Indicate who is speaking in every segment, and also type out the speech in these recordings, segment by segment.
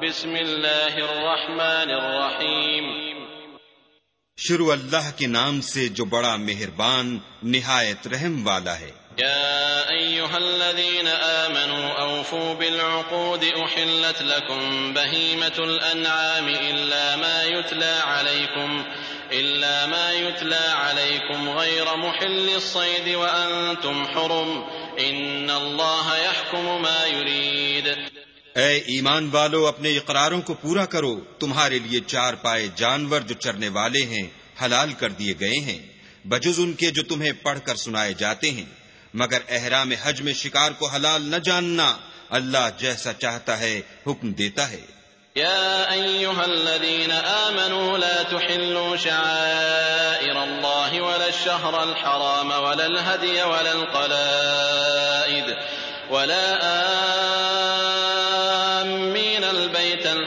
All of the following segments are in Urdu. Speaker 1: بسم اللہ الرحمن الرحیم
Speaker 2: شروع اللہ کے نام سے جو بڑا مہربان نہایت رحم والا ہے
Speaker 1: يا أيها الذين آمنوا أوفوا بالعقود أحلت لكم بهيمة الأنعام إلا ما يتلى عليكم إلا ما يتلى عليكم غير محل الصيد وأنتم حرم إن الله يحكم ما يريد
Speaker 2: اے ایمان والو اپنے اقراروں کو پورا کرو تمہارے لیے چار پائے جانور جو چرنے والے ہیں حلال کر دیے گئے ہیں بجز ان کے جو تمہیں پڑھ کر سنائے جاتے ہیں مگر احرام حج میں شکار کو حلال نہ جاننا اللہ جیسا چاہتا ہے حکم دیتا ہے
Speaker 1: يا الذين لا تحلوا شعائر الله ولا ولا ولا ولا الشهر الحرام الهدي القلائد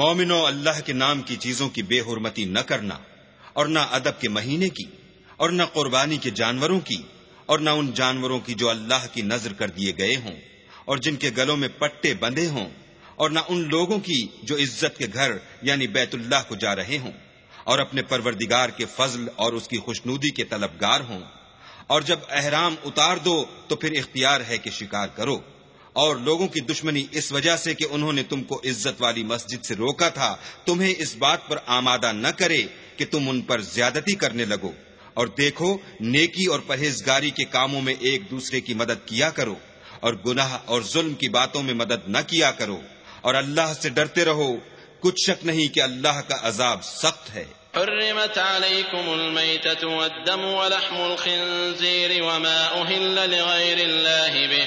Speaker 2: مومنو اللہ کے نام کی چیزوں کی بے حرمتی نہ کرنا اور نہ ادب کے مہینے کی اور نہ قربانی کے جانوروں کی اور نہ ان جانوروں کی جو اللہ کی نظر کر دیے گئے ہوں اور جن کے گلوں میں پٹے بندھے ہوں اور نہ ان لوگوں کی جو عزت کے گھر یعنی بیت اللہ کو جا رہے ہوں اور اپنے پروردگار کے فضل اور اس کی خوشنودی کے طلبگار ہوں اور جب احرام اتار دو تو پھر اختیار ہے کہ شکار کرو اور لوگوں کی دشمنی اس وجہ سے کہ انہوں نے تم کو عزت والی مسجد سے روکا تھا تمہیں اس بات پر آمادہ نہ کرے کہ تم ان پر زیادتی کرنے لگو اور دیکھو نیکی اور پرہیزگاری کے کاموں میں ایک دوسرے کی مدد کیا کرو اور گناہ اور ظلم کی باتوں میں مدد نہ کیا کرو اور اللہ سے ڈرتے رہو کچھ شک نہیں کہ اللہ کا عذاب سخت ہے
Speaker 1: حرمت والدم ولحم وما به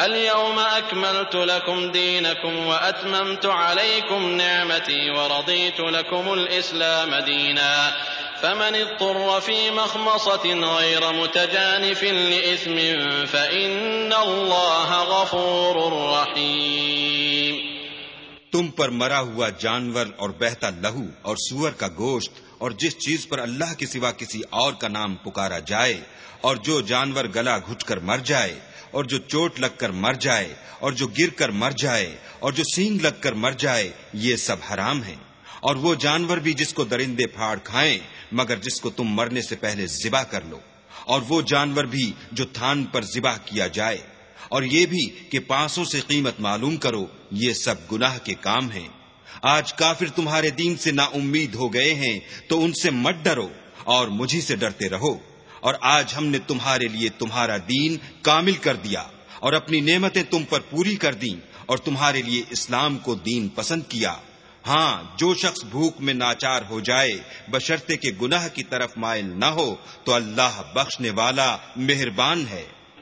Speaker 1: اليوم أكملت لكم دينكم وأتممت عليكم نعمتي ورضيت لكم الإسلام دينا فمن اضطر في مخمصة غير متجانف لإثم فإن الله غفور رحيم
Speaker 2: تم پر مرا ہوا جانور اور بہتا لہو اور سور کا گوشت اور جس چیز پر اللہ کے سوا کسی اور کا نام پکارا جائے اور جو جانور گلا گھٹ کر مر جائے اور جو چوٹ لگ کر مر جائے اور جو گر کر مر جائے اور جو سینگ لگ کر مر جائے یہ سب حرام ہیں اور وہ جانور بھی جس کو درندے پھاڑ کھائیں مگر جس کو تم مرنے سے پہلے کر لو اور وہ جانور بھی جو تھان پر زبا کیا جائے اور یہ بھی کہ پاسوں سے قیمت معلوم کرو یہ سب گناہ کے کام ہیں آج کافر تمہارے دین سے نا امید ہو گئے ہیں تو ان سے مت ڈرو اور مجھے سے ڈرتے رہو اور آج ہم نے تمہارے لیے تمہارا دین کامل کر دیا اور اپنی نعمتیں تم پر پوری کر دیں اور تمہارے لیے اسلام کو دین پسند کیا ہاں جو شخص بھوک میں ناچار ہو جائے بشرطے کے گناہ کی طرف مائل نہ ہو تو اللہ بخشنے والا مہربان ہے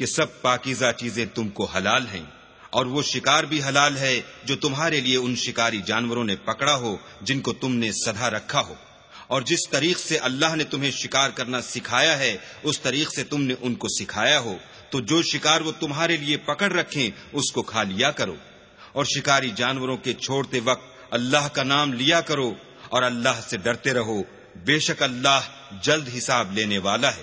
Speaker 2: کہ سب پاکیزہ چیزیں تم کو حلال ہیں اور وہ شکار بھی حلال ہے جو تمہارے لیے ان شکاری جانوروں نے پکڑا ہو جن کو تم نے سدا رکھا ہو اور جس طریق سے اللہ نے تمہیں شکار کرنا سکھایا ہے اس طریق سے تم نے ان کو سکھایا ہو تو جو شکار وہ تمہارے لیے پکڑ رکھیں اس کو کھا لیا کرو اور شکاری جانوروں کے چھوڑتے وقت اللہ کا نام لیا کرو اور اللہ سے ڈرتے رہو بے شک اللہ جلد حساب لینے والا
Speaker 1: ہے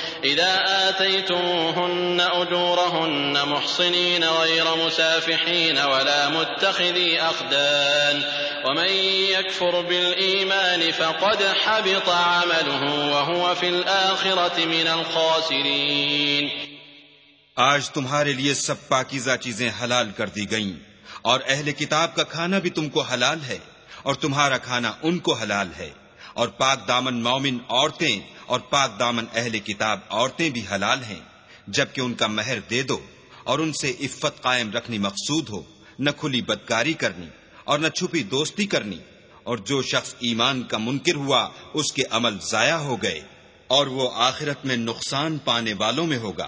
Speaker 1: إذا آتيتموهن أجورهن محصنين غير مسافحين ولا متخذي أخدان ومن يكفر بالإيمان فقد حبط عمله وهو في الآخرة من الخاسرين
Speaker 2: آج تمہارے لیے سب پاکیزہ چیزیں حلال کر دی گئیں اور اہل کتاب کا کھانا بھی تم کو حلال ہے اور تمہارا کھانا ان کو حلال ہے اور پاک دامن مومن عورتیں اور پاک دامن اہل کتاب عورتیں بھی حلال ہیں جبکہ ان کا مہر دے دو اور ان سے عفت قائم رکھنی مقصود ہو نہ کھلی بدکاری کرنی اور نہ چھپی دوستی کرنی اور جو شخص ایمان کا منکر ہوا اس کے عمل ضائع ہو گئے اور وہ آخرت میں نقصان پانے والوں میں ہوگا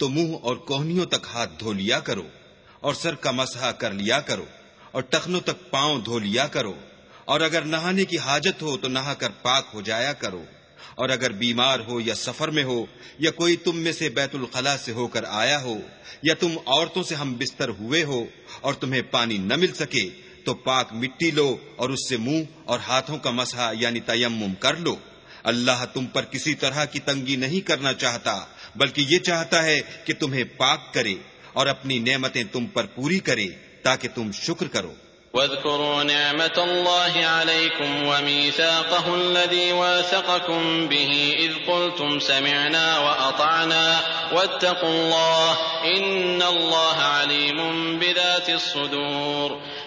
Speaker 2: تو منہ اور کوہنیوں تک ہاتھ دھو لیا کرو اور سر کا مسحا کر لیا کرو اور ٹخنوں تک پاؤں دھو لیا کرو اور اگر نہانے کی حاجت ہو تو نہا کر پاک ہو جایا کرو اور اگر بیمار ہو یا سفر میں ہو یا کوئی تم میں سے بیت الخلا سے ہو کر آیا ہو یا تم عورتوں سے ہم بستر ہوئے ہو اور تمہیں پانی نہ مل سکے تو پاک مٹی لو اور اس سے منہ اور ہاتھوں کا مسحا یعنی تیمم کر لو اللہ تم پر کسی طرح کی تنگی نہیں کرنا چاہتا بلکہ یہ چاہتا ہے کہ تمہیں پاک کرے اور اپنی نعمتیں تم پر پوری کرے تاکہ تم شکر کرو
Speaker 1: واذكروا نعمة الله عليكم وميثاقه الذي واثقكم به إذ قلتم سمعنا وأطعنا واتقوا الله إن الله عليم بذات الصدور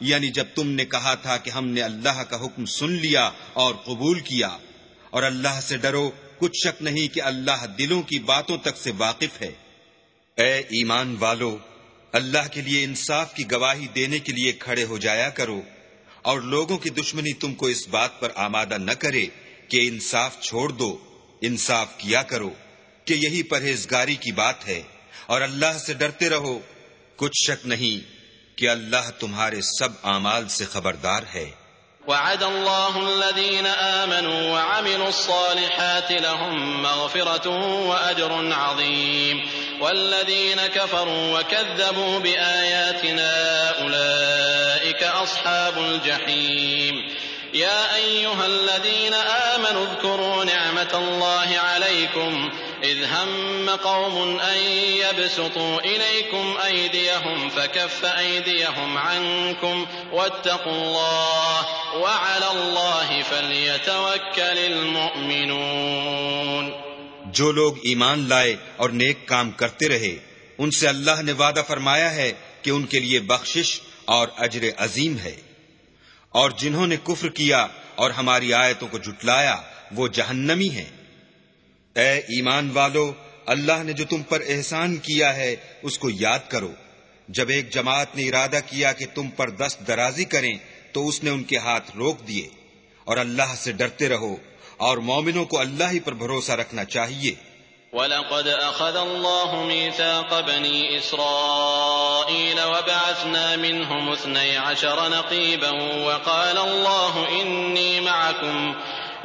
Speaker 2: یعنی جب تم نے کہا تھا کہ ہم نے اللہ کا حکم سن لیا اور قبول کیا اور اللہ سے ڈرو کچھ شک نہیں کہ اللہ دلوں کی باتوں تک سے واقف ہے اے ایمان والو اللہ کے لیے انصاف کی گواہی دینے کے لیے کھڑے ہو جایا کرو اور لوگوں کی دشمنی تم کو اس بات پر آمادہ نہ کرے کہ انصاف چھوڑ دو انصاف کیا کرو کہ یہی پرہیزگاری کی بات ہے اور اللہ سے ڈرتے رہو کچھ شک نہیں کہ اللہ تمہارے سب اعمال سے خبردار ہے
Speaker 1: وعد الله الذين آمنوا وعملوا الصالحات لهم مغفرة وأجر عظيم والذين كفروا وكذبوا بآياتنا أولئك أصحاب الجحيم يا أيها الذين آمنوا اذكروا نعمة الله عليكم إِذْ هَمَّ قَوْمٌ أَن يَبْسُطُوا إِلَيْكُمْ أَيْدِيَهُمْ فَكَفَّ أَيْدِيَهُمْ عَنكُمْ ۖ وَاتَّقُوا اللَّهَ ۚ وَعَلَى اللَّهِ فَلْيَتَوَكَّلِ الْمُؤْمِنُونَ
Speaker 2: جو لوگ ایمان لائے اور نیک کام کرتے رہے ان سے اللہ نے وعدہ فرمایا ہے کہ ان کے لیے بخشش اور اجر عظیم ہے اور جنہوں نے کفر کیا اور ہماری آیتوں کو جھٹلایا وہ جہنمی ہیں اے ایمان والو اللہ نے جو تم پر احسان کیا ہے اس کو یاد کرو جب ایک جماعت نے ارادہ کیا کہ تم پر دست درازی کریں تو اس نے ان کے ہاتھ روک دیے اور اللہ سے ڈرتے رہو اور مومنوں کو اللہ ہی پر بھروسہ رکھنا چاہیے
Speaker 1: وَلَقَدْ أَخَذَ اللَّهُ مِيثَاقَ بَنِي إِسْرَائِيلَ وَبَعَثْنَا مِنْهُمُ اثْنَيْ عَشَرَ نَقِيبًا وَقَالَ اللَّهُ إِنِّي مَعَكُمْ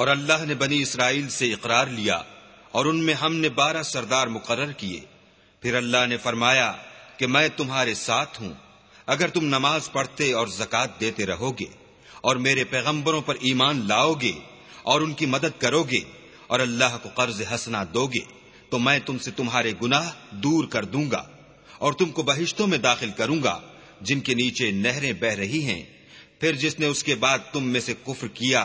Speaker 2: اور اللہ نے بنی اسرائیل سے اقرار لیا اور ان میں ہم نے بارہ سردار مقرر کیے پھر اللہ نے فرمایا کہ میں تمہارے ساتھ ہوں اگر تم نماز پڑھتے اور زکات دیتے رہو گے اور میرے پیغمبروں پر ایمان لاؤ گے اور ان کی مدد کرو گے اور اللہ کو قرض ہنسنا دو گے تو میں تم سے تمہارے گناہ دور کر دوں گا اور تم کو بہشتوں میں داخل کروں گا جن کے نیچے نہریں بہ رہی ہیں پھر جس نے اس کے بعد تم میں سے کفر کیا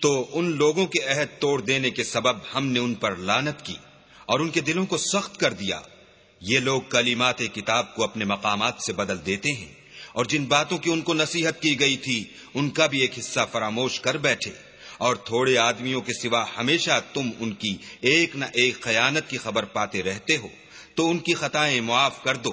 Speaker 2: تو ان لوگوں کے عہد توڑ دینے کے سبب ہم نے ان پر لانت کی اور ان کے دلوں کو سخت کر دیا یہ لوگ کلیمات کتاب کو اپنے مقامات سے بدل دیتے ہیں اور جن باتوں کی ان کو نصیحت کی گئی تھی ان کا بھی ایک حصہ فراموش کر بیٹھے اور تھوڑے آدمیوں کے سوا ہمیشہ تم ان کی ایک نہ ایک خیانت کی خبر پاتے رہتے ہو تو ان کی خطائیں معاف کر دو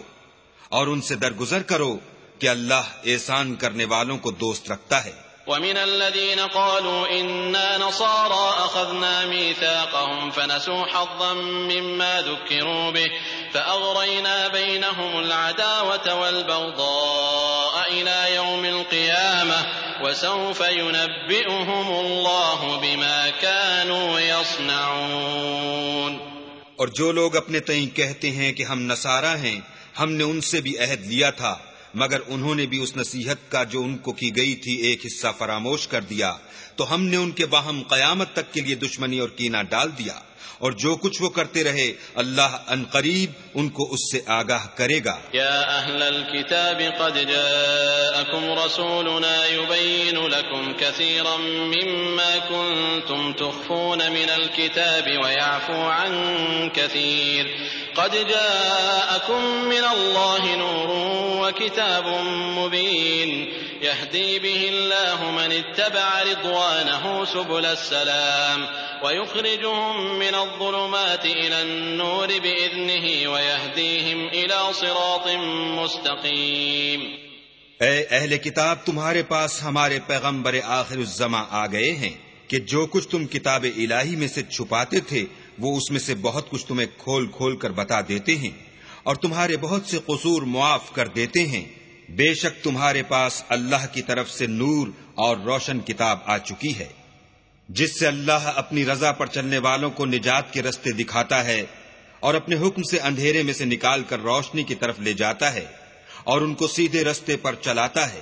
Speaker 2: اور ان سے درگزر کرو کہ اللہ احسان کرنے والوں کو دوست رکھتا ہے
Speaker 1: ومن الذين قالوا إنا نصارى أخذنا ميثاقهم فنسوا حظا مما ذكروا به فأغرينا بينهم العداوة والبغضاء إلى يوم القيامة وسوف ينبئهم الله بما كانوا يصنعون اور جو لوگ اپنے تئیں کہتے ہیں کہ ہم نصارہ
Speaker 2: ہیں ہم نے ان سے بھی عہد لیا تھا مگر انہوں نے بھی اس نصیحت کا جو ان کو کی گئی تھی ایک حصہ فراموش کر دیا تو ہم نے ان کے باہم قیامت تک کے لیے دشمنی اور کینا ڈال دیا اور جو کچھ وہ کرتے رہے اللہ ان قریب ان کو اس سے آگاہ کرے گا
Speaker 1: یا اہل الكتاب الكتاب قد جاءکم رسولنا یبین لکم کثیرا مما کنتم تخفون من ویعفو عن کثیر قد جاءكم من الله نور وكتاب مبين يهدي به الله من اتبع رضوانه سبل السلام ويخرجهم من الظلمات إلى النور بإذنه ويهديهم إلى صراط مستقيم
Speaker 2: اے اہل کتاب تمہارے پاس ہمارے پیغمبر آخر الزما آ گئے ہیں کہ جو کچھ تم کتاب الہی میں سے چھپاتے تھے وہ اس میں سے بہت کچھ تمہیں کھول کھول کر بتا دیتے ہیں اور تمہارے بہت سے قصور معاف کر دیتے ہیں بے شک تمہارے پاس اللہ کی طرف سے نور اور روشن کتاب آ چکی ہے جس سے اللہ اپنی رضا پر چلنے والوں کو نجات کے رستے دکھاتا ہے اور اپنے حکم سے اندھیرے میں سے نکال کر روشنی کی طرف لے جاتا ہے اور ان کو سیدھے رستے پر چلاتا ہے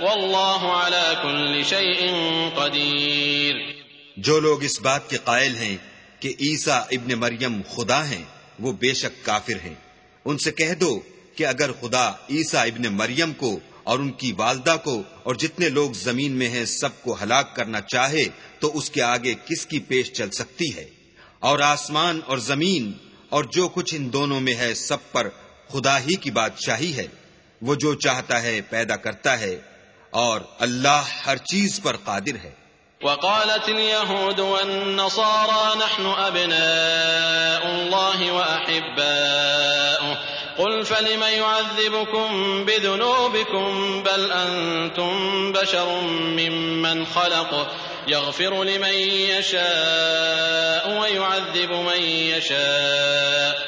Speaker 1: واللہ قدیر
Speaker 2: جو لوگ اس بات کے قائل ہیں کہ عیسیٰ ابن مریم خدا ہیں وہ بے شک کافر ہیں ان سے کہہ دو کہ اگر خدا عیسیٰ ابن مریم کو اور ان کی والدہ کو اور جتنے لوگ زمین میں ہیں سب کو ہلاک کرنا چاہے تو اس کے آگے کس کی پیش چل سکتی ہے اور آسمان اور زمین اور جو کچھ ان دونوں میں ہے سب پر خدا ہی کی بات چاہی ہے وہ جو چاہتا ہے پیدا کرتا ہے اور اللہ ہر چیز پر قادر ہے
Speaker 1: وقالت اليهود والنصارى نحن الله ہوں قل فلم يعذبكم بذنوبكم بل بکمبل بشر ممن خلق يغفر لمن يشاء ويعذب من يشاء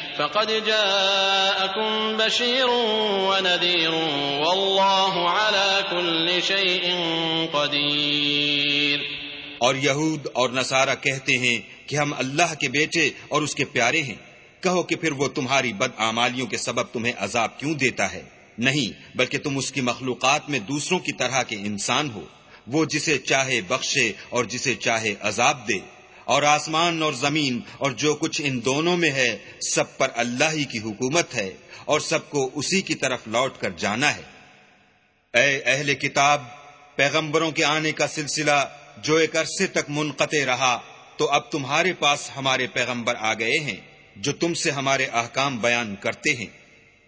Speaker 1: اور
Speaker 2: اور یہود نصارہ کہتے ہیں کہ ہم اللہ کے بیٹے اور اس کے پیارے ہیں کہو کہ پھر وہ تمہاری بد آمالیوں کے سبب تمہیں عذاب کیوں دیتا ہے نہیں بلکہ تم اس کی مخلوقات میں دوسروں کی طرح کے انسان ہو وہ جسے چاہے بخشے اور جسے چاہے عذاب دے اور آسمان اور زمین اور جو کچھ ان دونوں میں ہے سب پر اللہ ہی کی حکومت ہے اور سب کو اسی کی طرف لوٹ کر جانا ہے اے اہل کتاب پیغمبروں کے آنے کا سلسلہ جو ایک عرصے تک منقطع رہا تو اب تمہارے پاس ہمارے پیغمبر آ گئے ہیں جو تم سے ہمارے احکام بیان کرتے ہیں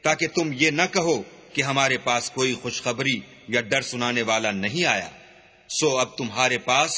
Speaker 2: تاکہ تم یہ نہ کہو کہ ہمارے پاس کوئی خوشخبری یا ڈر سنانے والا نہیں آیا سو اب تمہارے پاس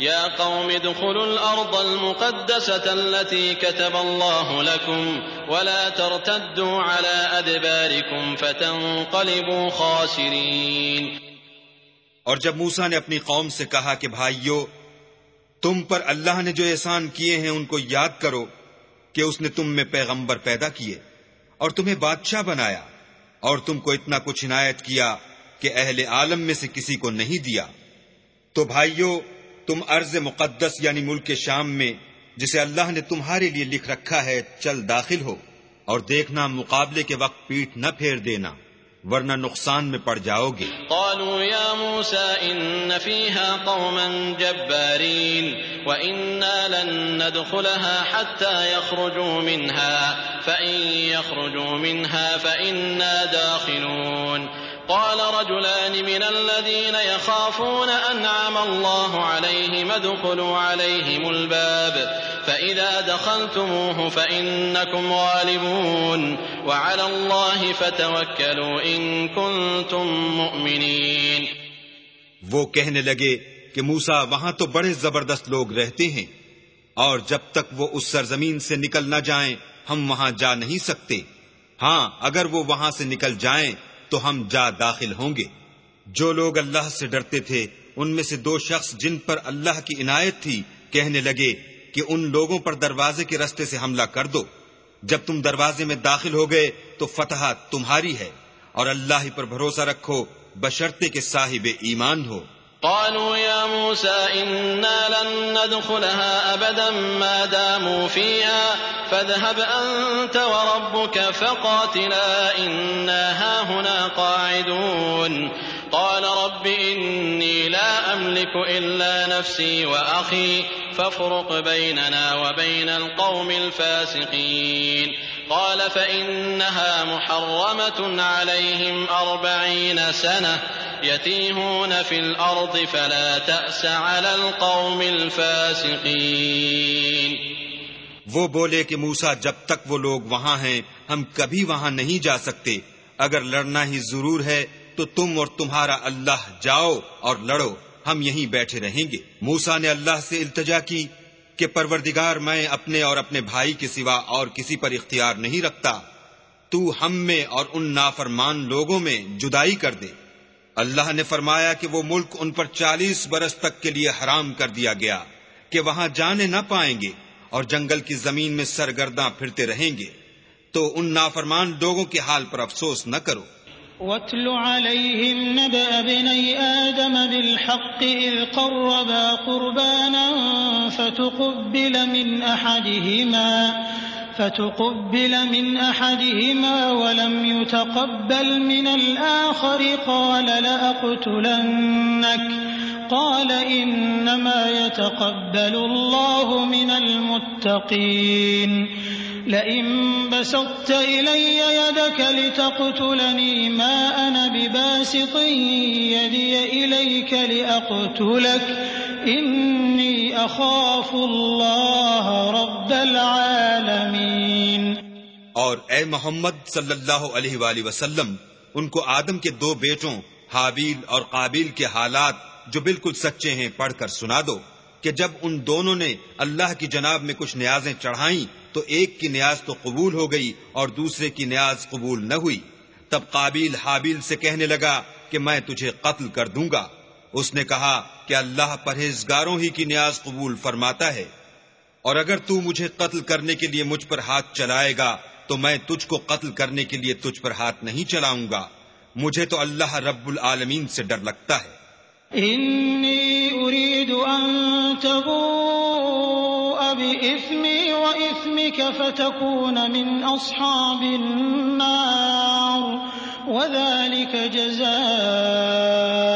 Speaker 1: يا قوم ادخلوا الأرض المقدسة التي كتب الله لكم ولا ترتدوا على أدباركم فتنقلبوا خاسرين
Speaker 2: اور جب موسیٰ نے اپنی قوم سے کہا کہ بھائیو تم پر اللہ نے جو احسان کیے ہیں ان کو یاد کرو کہ اس نے تم میں پیغمبر پیدا کیے اور تمہیں بادشاہ بنایا اور تم کو اتنا کچھ عنایت کیا کہ اہل عالم میں سے کسی کو نہیں دیا تو بھائیو تم عرض مقدس یعنی ملک شام میں جسے اللہ نے تمہارے لیے لکھ رکھا ہے چل داخل ہو اور دیکھنا مقابلے کے وقت پیٹ نہ پھیر دینا ورنہ نقصان میں پڑ جاؤ گے
Speaker 1: قالوا يا موسى ان فيها قوما جبارين لن ندخلها حتى يخرجوا منها فان يخرجوا منها فعی داخلون قال رجلان من الذين يخافون أنعم الله عليهم ادخلوا عليهم الباب فإذا دخلتموه فإنكم غالبون وعلى الله فتوكلوا إن كنتم مؤمنين
Speaker 2: وہ کہنے لگے کہ موسیٰ وہاں تو بڑے زبردست لوگ رہتے ہیں اور جب تک وہ اس سرزمین سے نکل نہ جائیں ہم وہاں جا نہیں سکتے ہاں اگر وہ وہاں سے نکل جائیں تو ہم جا داخل ہوں گے جو لوگ اللہ سے ڈرتے تھے ان میں سے دو شخص جن پر اللہ کی عنایت تھی کہنے لگے کہ ان لوگوں پر دروازے کے رستے سے حملہ کر دو جب تم دروازے میں داخل ہو گئے تو فتح تمہاری ہے اور اللہ ہی پر بھروسہ رکھو بشرتے کے صاحب ایمان ہو
Speaker 1: قالوا يا موسى إنا لن ندخلها أبدا ما داموا فيها فاذهب أنت وربك فقاتلا إنا هاهنا قاعدون قال رب إني لا أملك إلا نفسي وأخي فافرق بيننا وبين القوم الفاسقين قال فإنها محرمة عليهم أربعين سنة وہ بولے کہ موسا جب تک وہ لوگ وہاں ہیں
Speaker 2: ہم کبھی وہاں نہیں جا سکتے اگر لڑنا ہی ضرور ہے تو تم اور تمہارا اللہ جاؤ اور لڑو ہم یہیں بیٹھے رہیں گے موسا نے اللہ سے التجا کی کہ پروردگار میں اپنے اور اپنے بھائی کے سوا اور کسی پر اختیار نہیں رکھتا تو ہم میں اور ان نافرمان لوگوں میں جدائی کر دے اللہ نے فرمایا کہ وہ ملک ان پر چالیس برس تک کے لیے حرام کر دیا گیا کہ وہاں جانے نہ پائیں گے اور جنگل کی زمین میں سرگرداں پھرتے رہیں گے تو ان نافرمان لوگوں کے حال پر افسوس نہ کرو
Speaker 3: وَاتْلُ عَلَيْهِمْ نَبَأَ بِنَيْ آدَمَ بِالْحَقِّ إِذْ قَرَّبَا قُرْبَانًا فَتُقُبِّلَ مِنْ أَحَدِهِمَا فتقبل من أحدهما ولم يتقبل من الآخر قال لأقتلنك قال إنما يتقبل الله من المتقين لئن بسطت إلي يدك لتقتلني ما أنا بباسط يدي إليك لأقتلك إن اخاف اللہ رب العالمین اور اے
Speaker 2: محمد صلی اللہ علیہ وآلہ وسلم ان کو آدم کے دو بیٹوں حابیل اور قابیل کے حالات جو بالکل سچے ہیں پڑھ کر سنا دو کہ جب ان دونوں نے اللہ کی جناب میں کچھ نیازیں چڑھائیں تو ایک کی نیاز تو قبول ہو گئی اور دوسرے کی نیاز قبول نہ ہوئی تب قابیل حابیل سے کہنے لگا کہ میں تجھے قتل کر دوں گا اس نے کہا کہ اللہ پرہیزگاروں ہی کی نیاز قبول فرماتا ہے اور اگر تو مجھے قتل کرنے کے لیے مجھ پر ہاتھ چلائے گا تو میں تجھ کو قتل کرنے کے لیے تجھ پر ہاتھ نہیں چلاؤں گا مجھے تو اللہ رب العالمین سے ڈر لگتا ہے انی ان
Speaker 3: من اصحاب النار سچونا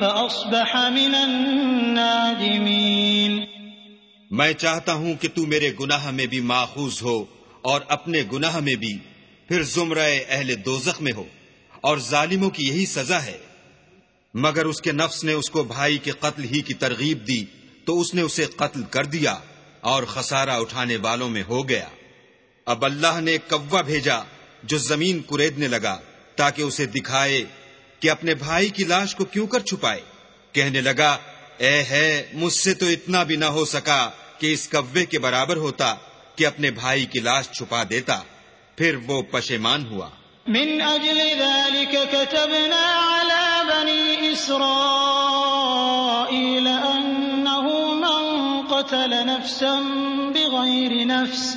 Speaker 3: فأصبح من النادمين میں
Speaker 2: چاہتا ہوں کہ تو میرے گناہ میں بھی ماخوذ ہو اور اپنے گناہ میں بھی پھر زمرہ اہل دوزخ میں ہو اور ظالموں کی یہی سزا ہے مگر اس کے نفس نے اس کو بھائی کے قتل ہی کی ترغیب دی تو اس نے اسے قتل کر دیا اور خسارہ اٹھانے والوں میں ہو گیا اب اللہ نے کوا بھیجا جو زمین کریدنے لگا تاکہ اسے دکھائے کہ اپنے بھائی کی لاش کو کیوں کر چھپائے کہنے لگا اے ہے مجھ سے تو اتنا بھی نہ ہو سکا کہ اس کوے کے برابر ہوتا کہ اپنے بھائی کی لاش چھپا دیتا پھر وہ پشیمان ہوا
Speaker 3: من اجل ذلك كتبنا على بني اسرائيل انه من قتل نفسا بغير نفس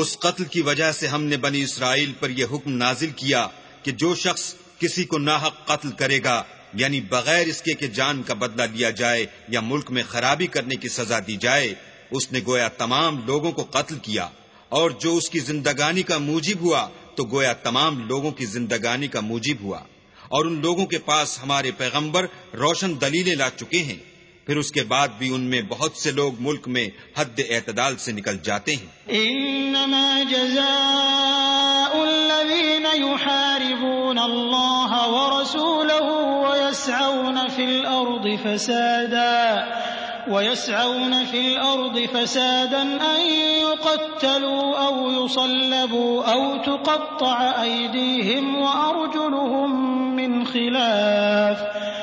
Speaker 2: اس قتل کی وجہ سے ہم نے بنی اسرائیل پر یہ حکم نازل کیا کہ جو شخص کسی کو ناحق قتل کرے گا یعنی بغیر اس کے کہ جان کا بدلہ لیا جائے یا ملک میں خرابی کرنے کی سزا دی جائے اس نے گویا تمام لوگوں کو قتل کیا اور جو اس کی زندگانی کا موجب ہوا تو گویا تمام لوگوں کی زندگانی کا موجب ہوا اور ان لوگوں کے پاس ہمارے پیغمبر روشن دلیلیں لا چکے ہیں پھر اس کے بعد بھی ان میں بہت سے لوگ ملک میں حد اعتدال سے نکل جاتے ہیں
Speaker 3: انما جزاء الذين يحاربون الله ورسوله ويسعون في الارض فسادا ويسعون في الارض فسادا ان يقتلوا او يصلبوا او تقطع ايديهم وارجلهم من خلاف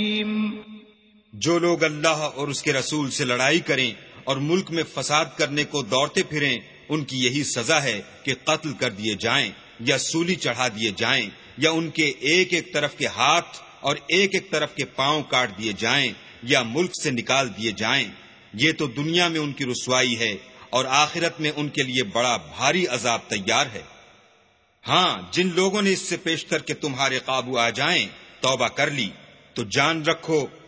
Speaker 2: جو لوگ اللہ اور اس کے رسول سے لڑائی کریں اور ملک میں فساد کرنے کو دوڑتے پھریں ان کی یہی سزا ہے کہ قتل کر دیے جائیں یا سولی چڑھا دیے جائیں یا ان کے ایک ایک طرف کے ہاتھ اور ایک ایک طرف کے پاؤں کاٹ دیے جائیں یا ملک سے نکال دیے جائیں یہ تو دنیا میں ان کی رسوائی ہے اور آخرت میں ان کے لیے بڑا بھاری عذاب تیار ہے ہاں جن لوگوں نے اس سے پیش کر کے تمہارے قابو آ جائیں توبہ کر لی تو جان رکھو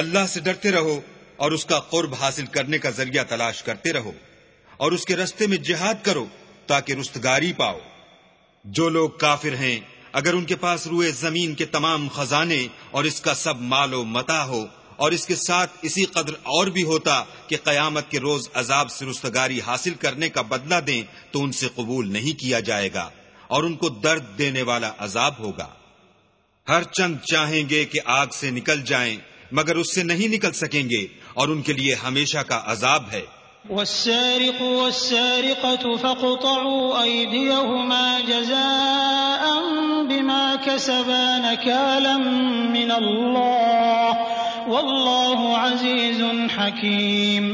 Speaker 2: اللہ سے ڈرتے رہو اور اس کا قرب حاصل کرنے کا ذریعہ تلاش کرتے رہو اور اس کے رستے میں جہاد کرو تاکہ رستگاری پاؤ جو لوگ کافر ہیں اگر ان کے پاس روئے زمین کے تمام خزانے اور اس کا سب مال و متا ہو اور اس کے ساتھ اسی قدر اور بھی ہوتا کہ قیامت کے روز عذاب سے رستگاری حاصل کرنے کا بدلہ دیں تو ان سے قبول نہیں کیا جائے گا اور ان کو درد دینے والا عذاب ہوگا ہر چند چاہیں گے کہ آگ سے نکل جائیں مگر اس سے نہیں نکل سکیں گے اور ان کے لیے ہمیشہ کا عذاب
Speaker 3: ہے والله عزيز حكيم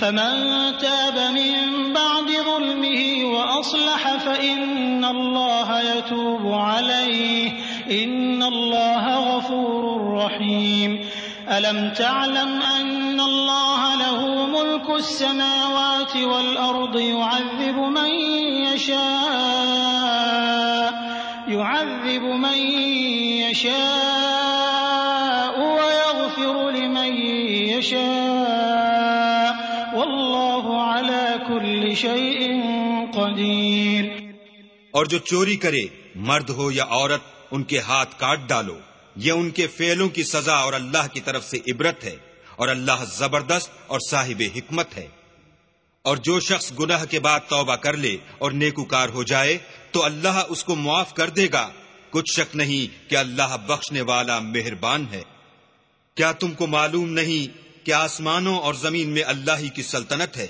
Speaker 3: فمن تاب من بعد ظلمه وأصلح فإن الله يتوب عليه إن الله غفور رحيم ألم تعلم أن الله له ملك السماوات والأرض يعذب من يشاء يعذب من يشاء ويغفر لمن يشاء والله على كل شيء قدير
Speaker 2: اور جو چوری کرے مرد ہو یا عورت ان کے ہاتھ کاٹ ڈالو یہ ان کے فیلوں کی سزا اور اللہ کی طرف سے عبرت ہے اور اللہ زبردست اور صاحب حکمت ہے اور جو شخص گناہ کے بعد توبہ کر لے اور نیکوکار ہو جائے تو اللہ اس کو معاف کر دے گا کچھ شک نہیں کہ اللہ بخشنے والا مہربان ہے کیا تم کو معلوم نہیں کہ آسمانوں اور زمین میں اللہ ہی کی سلطنت ہے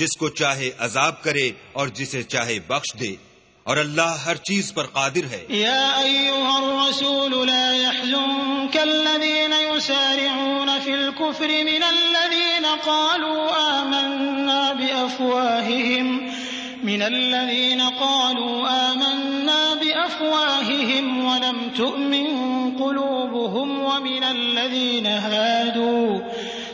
Speaker 2: جس کو چاہے عذاب کرے اور جسے چاہے بخش دے اور اللہ ہر چیز پر قادر ہے
Speaker 3: یا ایوہا الرسول لا يحزنك الذین يسارعون في الكفر من الذین قالوا آمنا بأفواههم من الذین قالوا آمنا بأفواههم ولم تؤمن قلوبهم ومن الذین هادوا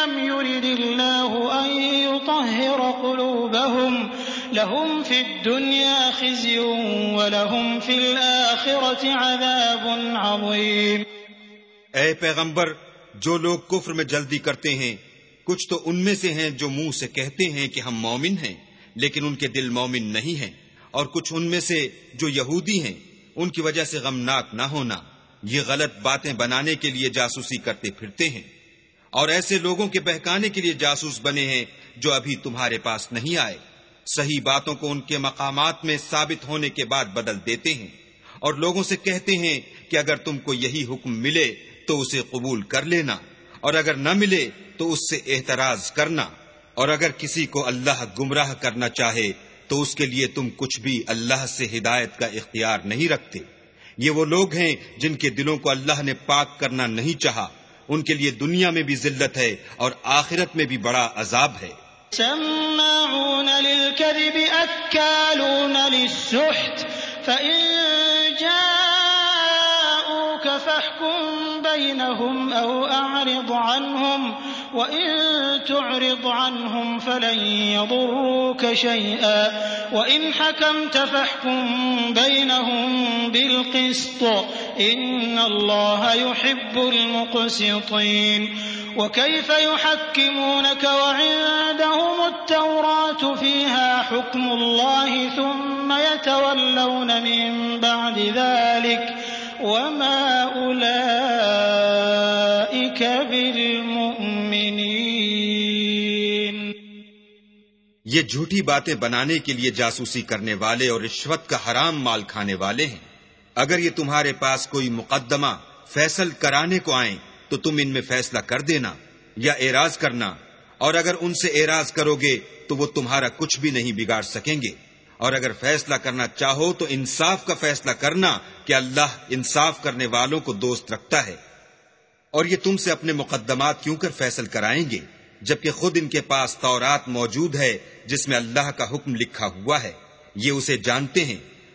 Speaker 3: لم يرد الله أن يطهر قلوبهم لهم في الدنيا خزي ولهم في الآخرة عذاب عظيم
Speaker 2: اے پیغمبر جو لوگ کفر میں جلدی کرتے ہیں کچھ تو ان میں سے ہیں جو منہ سے کہتے ہیں کہ ہم مومن ہیں لیکن ان کے دل مومن نہیں ہیں اور کچھ ان میں سے جو یہودی ہیں ان کی وجہ سے غمناک نہ ہونا یہ غلط باتیں بنانے کے لیے جاسوسی کرتے پھرتے ہیں اور ایسے لوگوں کے بہکانے کے لیے جاسوس بنے ہیں جو ابھی تمہارے پاس نہیں آئے صحیح باتوں کو ان کے مقامات میں ثابت ہونے کے بعد بدل دیتے ہیں اور لوگوں سے کہتے ہیں کہ اگر تم کو یہی حکم ملے تو اسے قبول کر لینا اور اگر نہ ملے تو اس سے احتراز کرنا اور اگر کسی کو اللہ گمراہ کرنا چاہے تو اس کے لیے تم کچھ بھی اللہ سے ہدایت کا اختیار نہیں رکھتے یہ وہ لوگ ہیں جن کے دلوں کو اللہ نے پاک کرنا نہیں چاہا ان کے لیے دنیا میں بھی ذلت ہے اور آخرت میں بھی بڑا عذاب ہے
Speaker 3: للكذب کری للسحت فإن جاءوك فاحكم بينهم أو أعرض عنهم وإن تعرض عنهم فلن يضروك شيئا وإن حكمت فاحكم بينهم بالقسط اللہ التوراة فيها حكم الله ثم يتولون من بعد ذلك وما أولئك بالمؤمنين
Speaker 2: یہ جھوٹی باتیں بنانے کے لیے جاسوسی کرنے والے اور رشوت کا حرام مال کھانے والے ہیں اگر یہ تمہارے پاس کوئی مقدمہ فیصل کرانے کو آئیں تو تم ان میں فیصلہ کر دینا یا اعراض کرنا اور اگر ان سے اعراض کرو گے تو وہ تمہارا کچھ بھی نہیں بگاڑ سکیں گے اور اگر فیصلہ کرنا چاہو تو انصاف کا فیصلہ کرنا کہ اللہ انصاف کرنے والوں کو دوست رکھتا ہے اور یہ تم سے اپنے مقدمات کیوں کر فیصل کرائیں گے جبکہ خود ان کے پاس تورات موجود ہے جس میں اللہ کا حکم لکھا ہوا ہے یہ اسے جانتے ہیں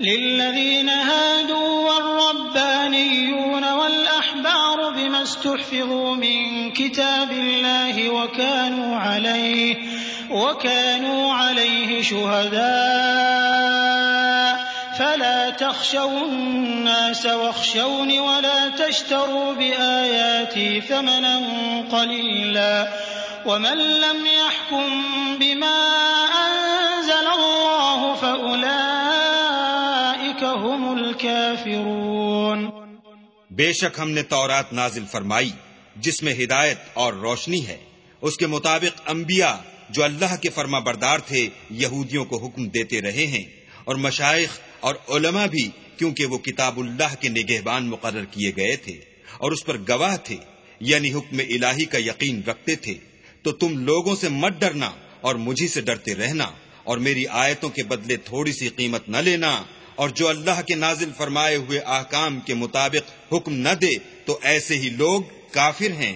Speaker 3: للذين هادوا والربانيون والأحبار بما استحفظوا من كتاب الله وكانوا عليه, وكانوا عليه شهداء فلا تخشوا الناس واخشون ولا تشتروا بآياتي ثمنا قليلا ومن لم يحكم بما أنزل الله فأولئك بے
Speaker 2: شک ہم نے تورات نازل فرمائی جس میں ہدایت اور روشنی ہے اس کے مطابق انبیاء جو اللہ کے فرما بردار تھے یہودیوں کو حکم دیتے رہے ہیں اور مشائق اور علماء بھی کیونکہ وہ کتاب اللہ کے نگہبان مقرر کیے گئے تھے اور اس پر گواہ تھے یعنی حکم الہی کا یقین رکھتے تھے تو تم لوگوں سے مت ڈرنا اور مجھے سے ڈرتے رہنا اور میری آیتوں کے بدلے تھوڑی سی قیمت نہ لینا اور جو اللہ کے نازل فرمائے ہوئے احکام کے مطابق حکم نہ دے تو ایسے ہی لوگ کافر ہیں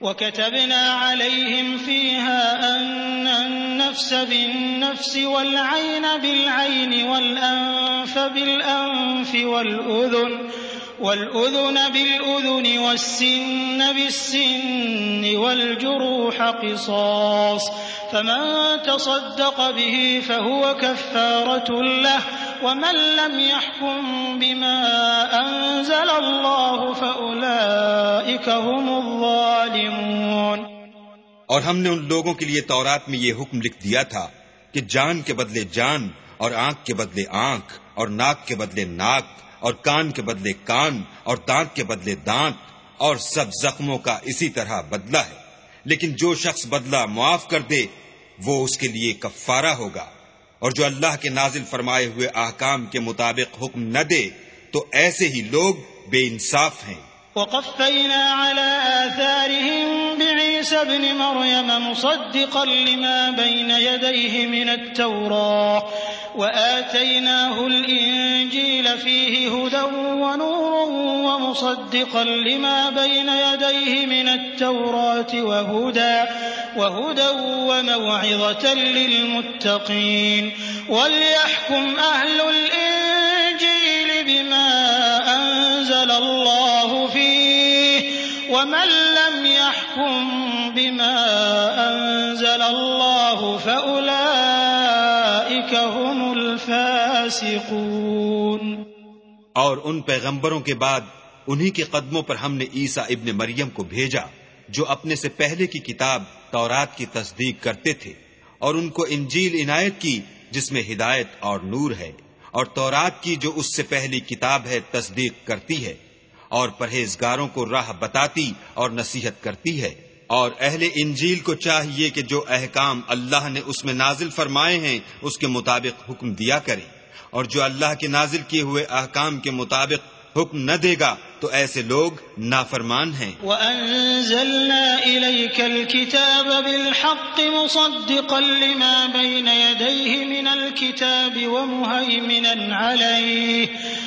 Speaker 3: وَكَتَبْنَا عَلَيْهِمْ فِيهَا أَنَّ النَّفْسَ بِالنَّفْسِ وَالْعَيْنَ بِالْعَيْنِ وَالْأَنفَ بِالْأَنفِ وہ نبلو حقی سوسو کبھی ومن لم يحكم بما أنزل الله فأولئك هم الظالمون
Speaker 2: اور ہم نے ان لوگوں کے لیے تورات میں یہ حکم لکھ دیا تھا کہ جان کے بدلے جان اور آنکھ کے بدلے آنکھ اور ناک کے بدلے ناک اور کان کے بدلے کان اور دانت کے بدلے دانت اور سب زخموں کا اسی طرح بدلہ ہے لیکن جو شخص بدلہ معاف کر دے وہ اس کے لیے کفارہ ہوگا اور جو اللہ کے نازل فرمائے ہوئے احکام کے مطابق حکم نہ دے تو ایسے ہی لوگ بے انصاف ہیں
Speaker 3: وقفینا عيسى ابن مريم مصدقا لما بين يديه من التوراة وآتيناه الإنجيل فيه هدى ونور ومصدقا لما بين يديه من التوراة وهدى وهدى وموعظة للمتقين وليحكم أهل الإنجيل بما أنزل الله فيه ومن لم يحكم اور ان پیغمبروں کے بعد انہی کے
Speaker 2: قدموں پر ہم نے عیسا ابن مریم کو بھیجا جو اپنے سے پہلے کی کتاب تورات کی تصدیق کرتے تھے اور ان کو انجیل عنایت کی جس میں ہدایت اور نور ہے اور تورات کی جو اس سے پہلی کتاب ہے تصدیق کرتی ہے اور پرہیزگاروں کو راہ بتاتی اور نصیحت کرتی ہے اور اہل انجیل کو چاہیے کہ جو احکام اللہ نے اس میں نازل فرمائے ہیں اس کے مطابق حکم دیا کرے اور جو اللہ کے نازل کیے ہوئے احکام کے مطابق حکم نہ دے گا تو ایسے لوگ نافرمان ہیں
Speaker 3: وَأَنزَلْنَا إِلَيْكَ الْكِتَابَ بِالْحَقِّ مُصَدِّقًا لِمَا بَيْنَ يَدَيْهِ مِنَ الْكِتَابِ وَمُهَيْمِنًا عَلَيْهِ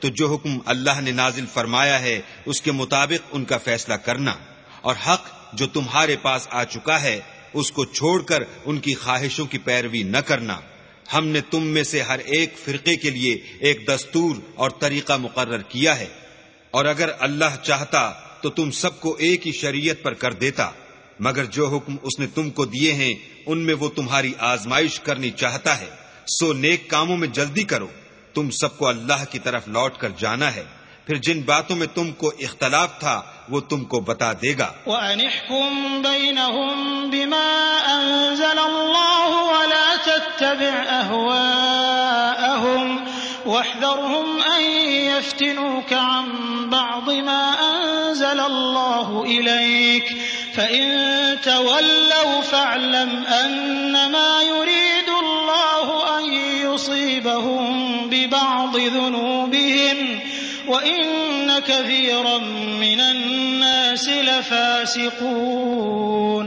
Speaker 2: تو جو حکم اللہ نے نازل فرمایا ہے اس کے مطابق ان کا فیصلہ کرنا اور حق جو تمہارے پاس آ چکا ہے اس کو چھوڑ کر ان کی خواہشوں کی پیروی نہ کرنا ہم نے تم میں سے ہر ایک فرقے کے لیے ایک دستور اور طریقہ مقرر کیا ہے اور اگر اللہ چاہتا تو تم سب کو ایک ہی شریعت پر کر دیتا مگر جو حکم اس نے تم کو دیے ہیں ان میں وہ تمہاری آزمائش کرنی چاہتا ہے سو نیک کاموں میں جلدی کرو تم سب کو اللہ کی طرف لوٹ کر جانا ہے پھر جن باتوں میں تم کو اختلاف تھا وہ تم کو بتا دے گا
Speaker 3: وَأَنِحْكُمْ بَيْنَهُمْ بِمَا أَنزَلَ أَنزَلَ اللَّهُ اللَّهُ وَلَا تَتَّبِعْ أَهْوَاءَهُمْ وَاحْذَرْهُمْ أَن يَفْتِنُوكَ عَن بَعْضِ مَا إِلَيْكَ فَإِن انشکم دئی نم دل اللہ چتوشما بہم بِبَعْضِ ذُنُوبِهِمْ وَإِنَّ كَثِيرًا او النَّاسِ لَفَاسِقُونَ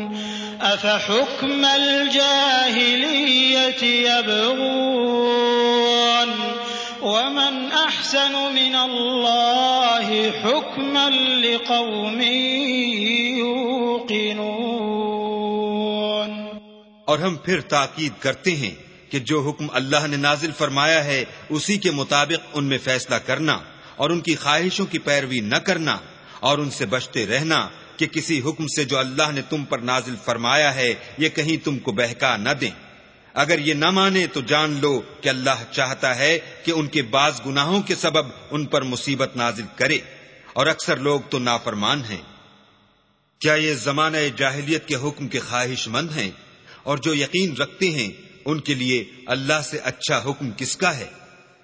Speaker 3: أَفَحُكْمَ الْجَاهِلِيَّةِ يَبْغُونَ وَمَنْ أَحْسَنُ مِنَ من حُكْمًا لِقَوْمٍ
Speaker 2: يُوقِنُونَ اور ہم پھر تاکید کرتے ہیں کہ جو حکم اللہ نے نازل فرمایا ہے اسی کے مطابق ان میں فیصلہ کرنا اور ان کی خواہشوں کی پیروی نہ کرنا اور ان سے بچتے رہنا کہ کسی حکم سے جو اللہ نے تم پر نازل فرمایا ہے یہ کہیں تم کو بہکا نہ دیں اگر یہ نہ مانے تو جان لو کہ اللہ چاہتا ہے کہ ان کے بعض گناہوں کے سبب ان پر مصیبت نازل کرے اور اکثر لوگ تو نافرمان ہیں کیا یہ زمانہ جاہلیت کے حکم کے خواہش مند ہیں اور جو یقین رکھتے ہیں ان کے لیے اللہ سے اچھا حکم کس کا ہے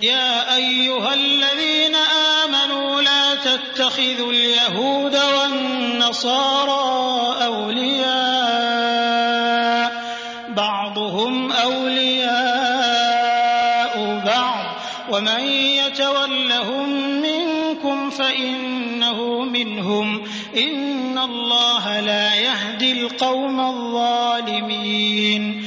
Speaker 3: يا أيها الذين آمنوا لا تتخذوا اليهود والنصارى أولياء بعضهم أولياء بعض ومن يتولهم منكم فإنه منهم إن الله لا يهدي القوم الظالمين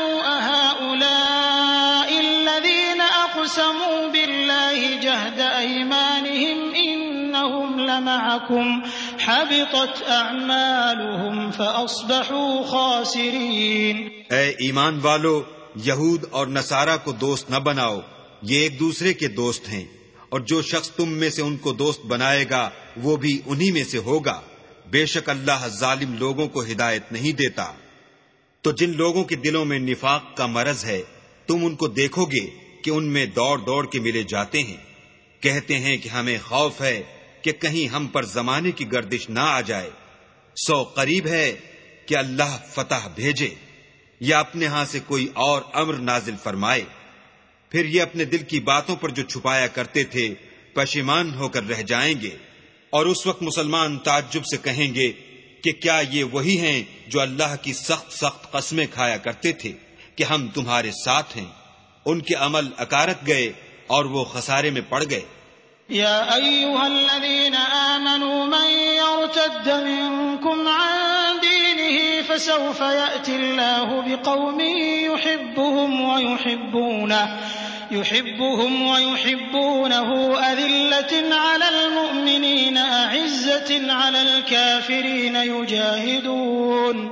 Speaker 3: وَأَقْسَمُوا بِاللَّهِ جَهْدَ أَيْمَانِهِمْ إِنَّهُمْ لَمَعَكُمْ حَبِطَتْ أَعْمَالُهُمْ فَأَصْبَحُوا خَاسِرِينَ
Speaker 2: اے ایمان والو یہود اور نصارہ کو دوست نہ بناؤ یہ ایک دوسرے کے دوست ہیں اور جو شخص تم میں سے ان کو دوست بنائے گا وہ بھی انہی میں سے ہوگا بے شک اللہ ظالم لوگوں کو ہدایت نہیں دیتا تو جن لوگوں کے دلوں میں نفاق کا مرض ہے تم ان کو دیکھو گے کہ ان میں دوڑ دوڑ کے ملے جاتے ہیں کہتے ہیں کہ ہمیں خوف ہے کہ کہیں ہم پر زمانے کی گردش نہ آ جائے سو قریب ہے کہ اللہ فتح بھیجے یا اپنے ہاں سے کوئی اور امر نازل فرمائے پھر یہ اپنے دل کی باتوں پر جو چھپایا کرتے تھے پشیمان ہو کر رہ جائیں گے اور اس وقت مسلمان تعجب سے کہیں گے کہ کیا یہ وہی ہیں جو اللہ کی سخت سخت قسمیں کھایا کرتے تھے کہ ہم تمہارے ساتھ ہیں ان کے عمل اکارت گئے اور وہ خسارے میں پڑ گئے
Speaker 3: یا ایوہا الذین آمنوا من یرتد منکم عن دینه فسوف یأتی اللہ بقوم یحبهم ویحبونه يحبهم ويحبونه أذلة على المؤمنين أعزة على الكافرين يجاهدون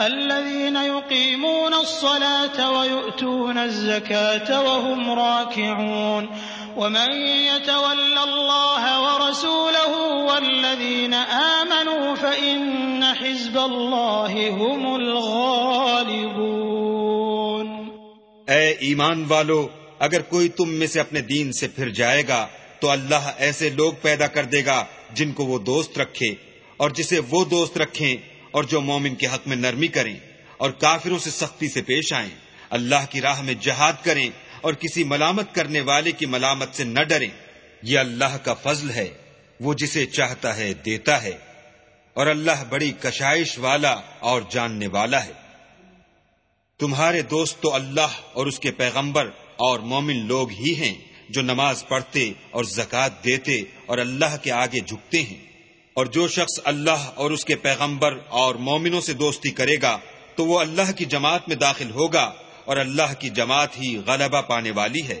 Speaker 3: الذين يقيمون الصلاة ويؤتون الزكاة وهم راكعون ومن يتول الله ورسوله والذين آمنوا فإن حزب الله هم الغالبون
Speaker 2: اے ایمان والو اگر کوئی تم میں سے اپنے دین سے پھر جائے گا تو اللہ ایسے لوگ پیدا کر دے گا جن کو وہ دوست رکھے اور جسے وہ دوست رکھیں اور جو مومن کے حق میں نرمی کریں اور کافروں سے سختی سے پیش آئیں اللہ کی راہ میں جہاد کریں اور کسی ملامت کرنے والے کی ملامت سے نہ ڈریں یہ اللہ کا فضل ہے وہ جسے چاہتا ہے دیتا ہے اور اللہ بڑی کشائش والا اور جاننے والا ہے تمہارے دوست تو اللہ اور اس کے پیغمبر اور مومن لوگ ہی ہیں جو نماز پڑھتے اور زکوٰۃ دیتے اور اللہ کے آگے جھکتے ہیں اور جو شخص اللہ اور اس کے پیغمبر اور مومنوں سے دوستی کرے گا تو وہ اللہ کی جماعت میں داخل ہوگا اور اللہ کی جماعت ہی غلبہ پانے والی ہے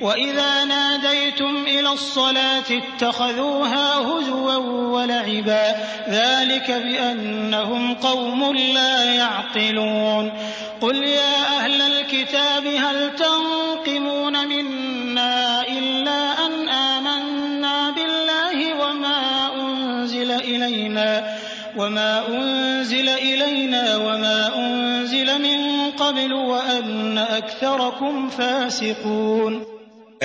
Speaker 3: وَإِذَا نَادَيْتُمْ إِلَى الصَّلَاةِ اتَّخَذُوهَا هُزُوًا وَلَعِبًا ذَلِكَ بِأَنَّهُمْ قَوْمٌ لَّا يَعْقِلُونَ قُلْ يَا أَهْلَ الْكِتَابِ هَلْ تَنقِمُونَ مِنَّا إِلَّا أَن آمَنَّا بِاللَّهِ وَمَا أُنْزِلَ إِلَيْنَا وما أنزل إلينا وما أنزل من قبل وأن أكثركم فاسقون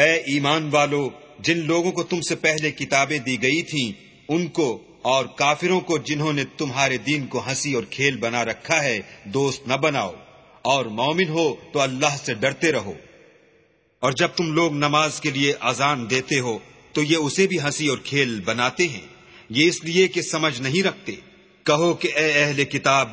Speaker 2: اے ایمان والو جن لوگوں کو تم سے پہلے کتابیں دی گئی تھیں ان کو اور کافروں کو جنہوں نے تمہارے دین کو ہنسی اور کھیل بنا رکھا ہے دوست نہ بناؤ اور مومن ہو تو اللہ سے ڈرتے رہو اور جب تم لوگ نماز کے لیے اذان دیتے ہو تو یہ اسے بھی ہنسی اور کھیل بناتے ہیں یہ اس لیے کہ سمجھ نہیں رکھتے کہو کہ اے اہل کتاب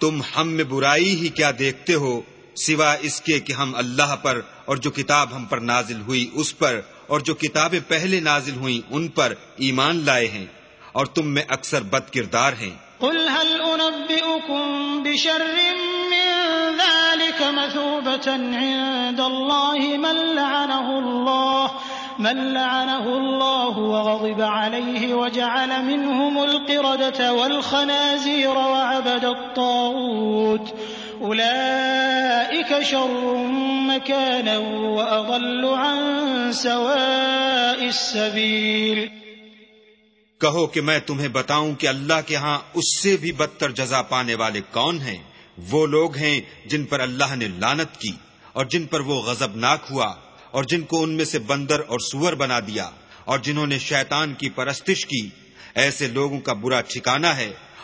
Speaker 2: تم ہم میں برائی ہی کیا دیکھتے ہو سوا اس کے کہ ہم اللہ پر اور جو کتاب ہم پر نازل ہوئی اس پر اور جو کتابیں پہلے نازل ہوئیں ان پر ایمان لائے ہیں اور تم میں اکثر بد کردار ہیں
Speaker 3: قل هل انبئكم بشر من ذلك مثوبة عند الله من لعنه الله من لعنه الله وغضب عليه وجعل منهم القردة والخنازير وعبد الطاغوت أولئك شر مكانا وأضل عن سواء السبيل کہو کہ
Speaker 2: میں تمہیں بتاؤں کہ اللہ کے ہاں اس سے بھی بدتر جزا پانے والے کون ہیں وہ لوگ ہیں جن پر اللہ نے لانت کی اور جن پر وہ غزب ناک ہوا اور جن کو ان میں سے بندر اور سور بنا دیا اور جنہوں نے شیطان کی پرستش کی ایسے لوگوں کا برا ٹھکانہ ہے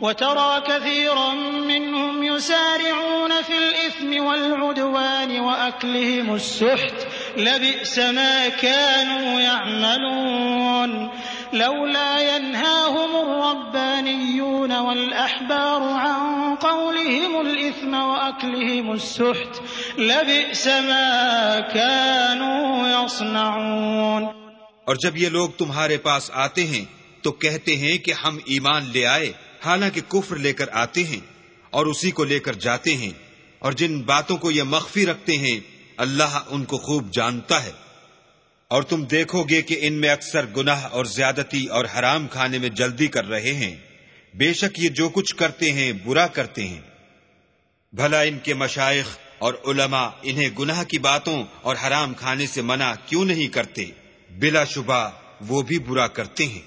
Speaker 3: وترى كثيرا منهم يسارعون في الإثم والعدوان وأكلهم السحت لبئس ما كانوا يعملون لولا ينهاهم الربانيون والأحبار عن قولهم الإثم وأكلهم السحت لبئس ما كانوا يصنعون
Speaker 2: اور جب یہ لوگ تمہارے پاس آتے ہیں تو کہتے ہیں کہ ہم ایمان لے آئے حالانکہ کفر لے کر آتے ہیں اور اسی کو لے کر جاتے ہیں اور جن باتوں کو یہ مخفی رکھتے ہیں اللہ ان کو خوب جانتا ہے اور تم دیکھو گے کہ ان میں اکثر گناہ اور زیادتی اور حرام کھانے میں جلدی کر رہے ہیں بے شک یہ جو کچھ کرتے ہیں برا کرتے ہیں بھلا ان کے مشائق اور علماء انہیں گناہ کی باتوں اور حرام کھانے سے منع کیوں نہیں کرتے بلا شبہ وہ بھی برا کرتے ہیں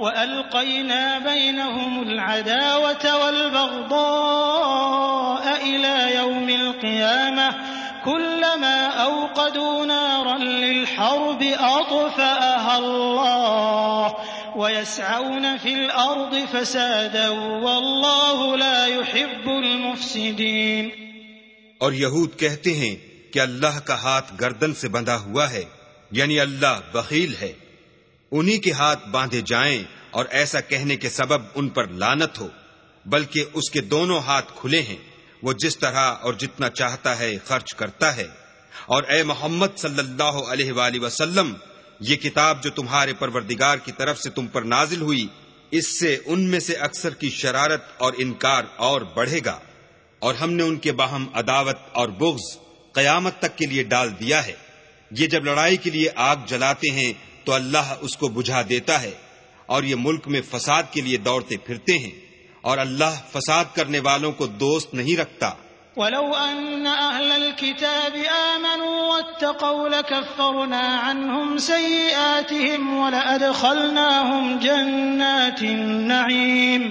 Speaker 3: وَأَلْقَيْنَا بَيْنَهُمُ الْعَدَاوَةَ وَالْبَغْضَاءَ يَوْمِ الْقِيَامَةِ كُلَّمَا أَوْقَدُوا نَارًا أَطْفَأَهَا اللَّهُ وَيَسْعَوْنَ فِي الْأَرْضِ فَسَادًا وَاللَّهُ لَا يُحِبُّ الْمُفْسِدِينَ
Speaker 2: اور یہود کہتے ہیں کہ اللہ کا ہاتھ گردن سے بندھا ہوا ہے یعنی اللہ بخیل ہے انہی کے ہاتھ باندھے جائیں اور ایسا کہنے کے سبب ان پر لانت ہو بلکہ اس کے دونوں ہاتھ کھلے ہیں وہ جس طرح اور جتنا چاہتا ہے خرچ کرتا ہے اور اے محمد صلی اللہ علیہ وآلہ وسلم یہ کتاب جو تمہارے پروردگار کی طرف سے تم پر نازل ہوئی اس سے ان میں سے اکثر کی شرارت اور انکار اور بڑھے گا اور ہم نے ان کے باہم عداوت اور بغض قیامت تک کے لیے ڈال دیا ہے یہ جب لڑائی کے لیے آگ جلاتے ہیں تو اللہ اس کو بجھا دیتا ہے اور یہ ملک میں فساد کے لیے دوڑتے پھرتے ہیں اور اللہ فساد کرنے والوں کو دوست نہیں رکھتا
Speaker 3: ولو ان اہل الكتاب آمنوا واتقوا لکفرنا عنہم سیئاتهم ولأدخلناہم جنات النعیم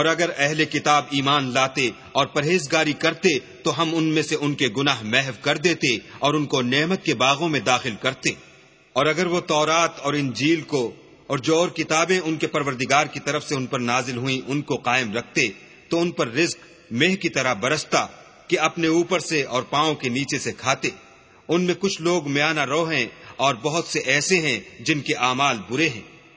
Speaker 2: اور اگر اہل کتاب ایمان لاتے اور پرہیزگاری کرتے تو ہم ان میں سے ان کے گناہ محو کر دیتے اور ان کو نعمت کے باغوں میں داخل کرتے اور اگر وہ تورات اور انجیل کو اور جو اور کتابیں ان کے پروردگار کی طرف سے ان پر نازل ہوئیں ان کو قائم رکھتے تو ان پر رزق مہ کی طرح برستا کہ اپنے اوپر سے اور پاؤں کے نیچے سے کھاتے ان میں کچھ لوگ میانہ روح ہیں اور بہت سے ایسے ہیں جن کے اعمال برے ہیں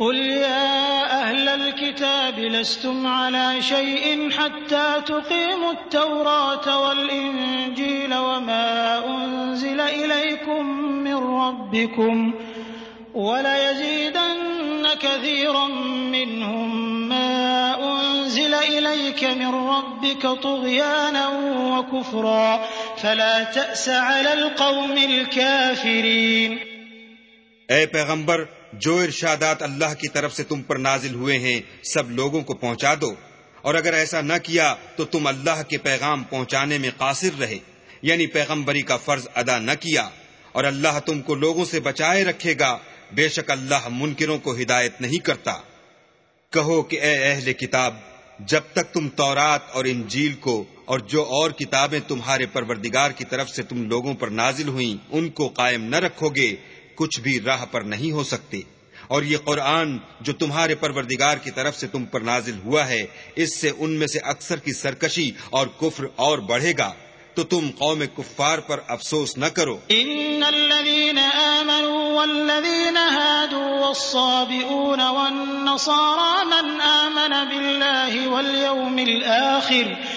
Speaker 3: قل يا أهل الكتاب لستم على شيء حتى تقيموا التوراة والإنجيل وما أنزل إليكم من ربكم وليزيدن كثيرا منهم ما أنزل إليك من ربك طغيانا وكفرا فلا تأس على القوم الكافرين
Speaker 2: أي پیغمبر جو ارشادات اللہ کی طرف سے تم پر نازل ہوئے ہیں سب لوگوں کو پہنچا دو اور اگر ایسا نہ کیا تو تم اللہ کے پیغام پہنچانے میں قاصر رہے یعنی پیغمبری کا فرض ادا نہ کیا اور اللہ تم کو لوگوں سے بچائے رکھے گا بے شک اللہ منکروں کو ہدایت نہیں کرتا کہو کہ اے اہل کتاب جب تک تم تورات اور انجیل کو اور جو اور کتابیں تمہارے پروردگار کی طرف سے تم لوگوں پر نازل ہوئیں ان کو قائم نہ رکھو گے کچھ بھی راہ پر نہیں ہو سکتے اور یہ قرآن جو تمہارے پروردگار کی طرف سے تم پر نازل ہوا ہے اس سے ان میں سے اکثر کی سرکشی اور کفر اور بڑھے گا تو تم قوم کفار پر افسوس نہ کرو ان الذين والذين
Speaker 3: هادوا والصابئون والنصارى من بالله واليوم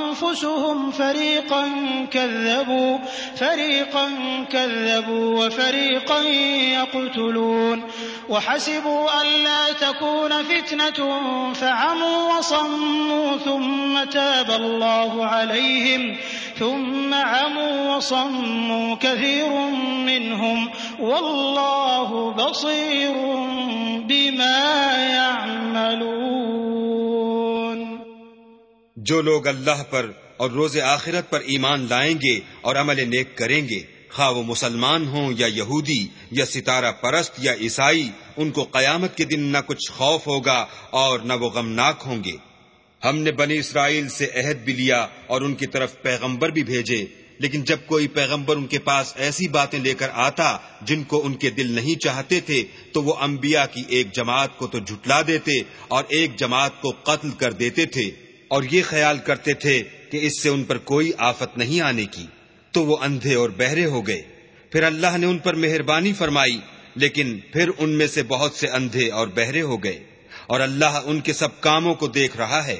Speaker 3: انفسهم فريقا كذبوا فريقا كذبوا وفريقا يقتلون وحسبوا الا تكون فتنه فعموا وصموا ثم تاب الله عليهم ثم عموا وصموا كثير منهم والله بصير بما يعملون
Speaker 2: جو لوگ اللہ پر اور روز آخرت پر ایمان لائیں گے اور عمل نیک کریں گے خواہ وہ مسلمان ہوں یا یہودی یا ستارہ پرست یا عیسائی ان کو قیامت کے دن نہ کچھ خوف ہوگا اور نہ وہ غمناک ہوں گے ہم نے بنی اسرائیل سے عہد بھی لیا اور ان کی طرف پیغمبر بھی بھیجے لیکن جب کوئی پیغمبر ان کے پاس ایسی باتیں لے کر آتا جن کو ان کے دل نہیں چاہتے تھے تو وہ انبیاء کی ایک جماعت کو تو جھٹلا دیتے اور ایک جماعت کو قتل کر دیتے تھے اور یہ خیال کرتے تھے کہ اس سے ان پر کوئی آفت نہیں آنے کی تو وہ اندھے اور بہرے ہو گئے پھر اللہ نے ان پر مہربانی فرمائی لیکن پھر ان میں سے بہت سے اندھے اور بہرے ہو گئے اور اللہ ان کے سب کاموں کو دیکھ رہا ہے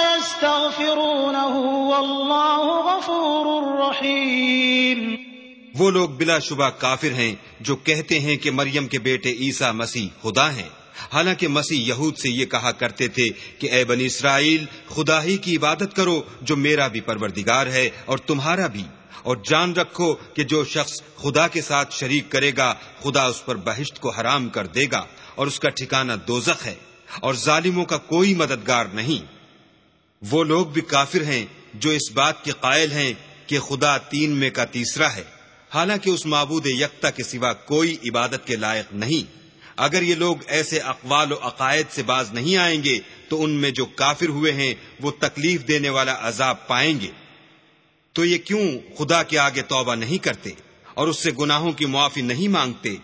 Speaker 2: وہ لوگ بلا شبہ کافر ہیں جو کہتے ہیں کہ مریم کے بیٹے عیسا مسیح خدا ہیں حالانکہ مسیح یہود سے یہ کہا کرتے تھے کہ اے بنی اسرائیل خدا ہی کی عبادت کرو جو میرا بھی پروردگار ہے اور تمہارا بھی اور جان رکھو کہ جو شخص خدا کے ساتھ شریک کرے گا خدا اس پر بہشت کو حرام کر دے گا اور اس کا ٹھکانہ دوزخ ہے اور ظالموں کا کوئی مددگار نہیں وہ لوگ بھی کافر ہیں جو اس بات کے قائل ہیں کہ خدا تین میں کا تیسرا ہے حالانکہ اس معبود یکتا کے سوا کوئی عبادت کے لائق نہیں اگر یہ لوگ ایسے اقوال و عقائد سے باز نہیں آئیں گے تو ان میں جو کافر ہوئے ہیں وہ تکلیف دینے والا عذاب پائیں گے تو یہ کیوں خدا کے آگے توبہ نہیں کرتے اور اس سے گناہوں کی معافی نہیں مانگتے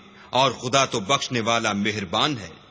Speaker 2: اور خدا تو بخشنے والا مہربان ہے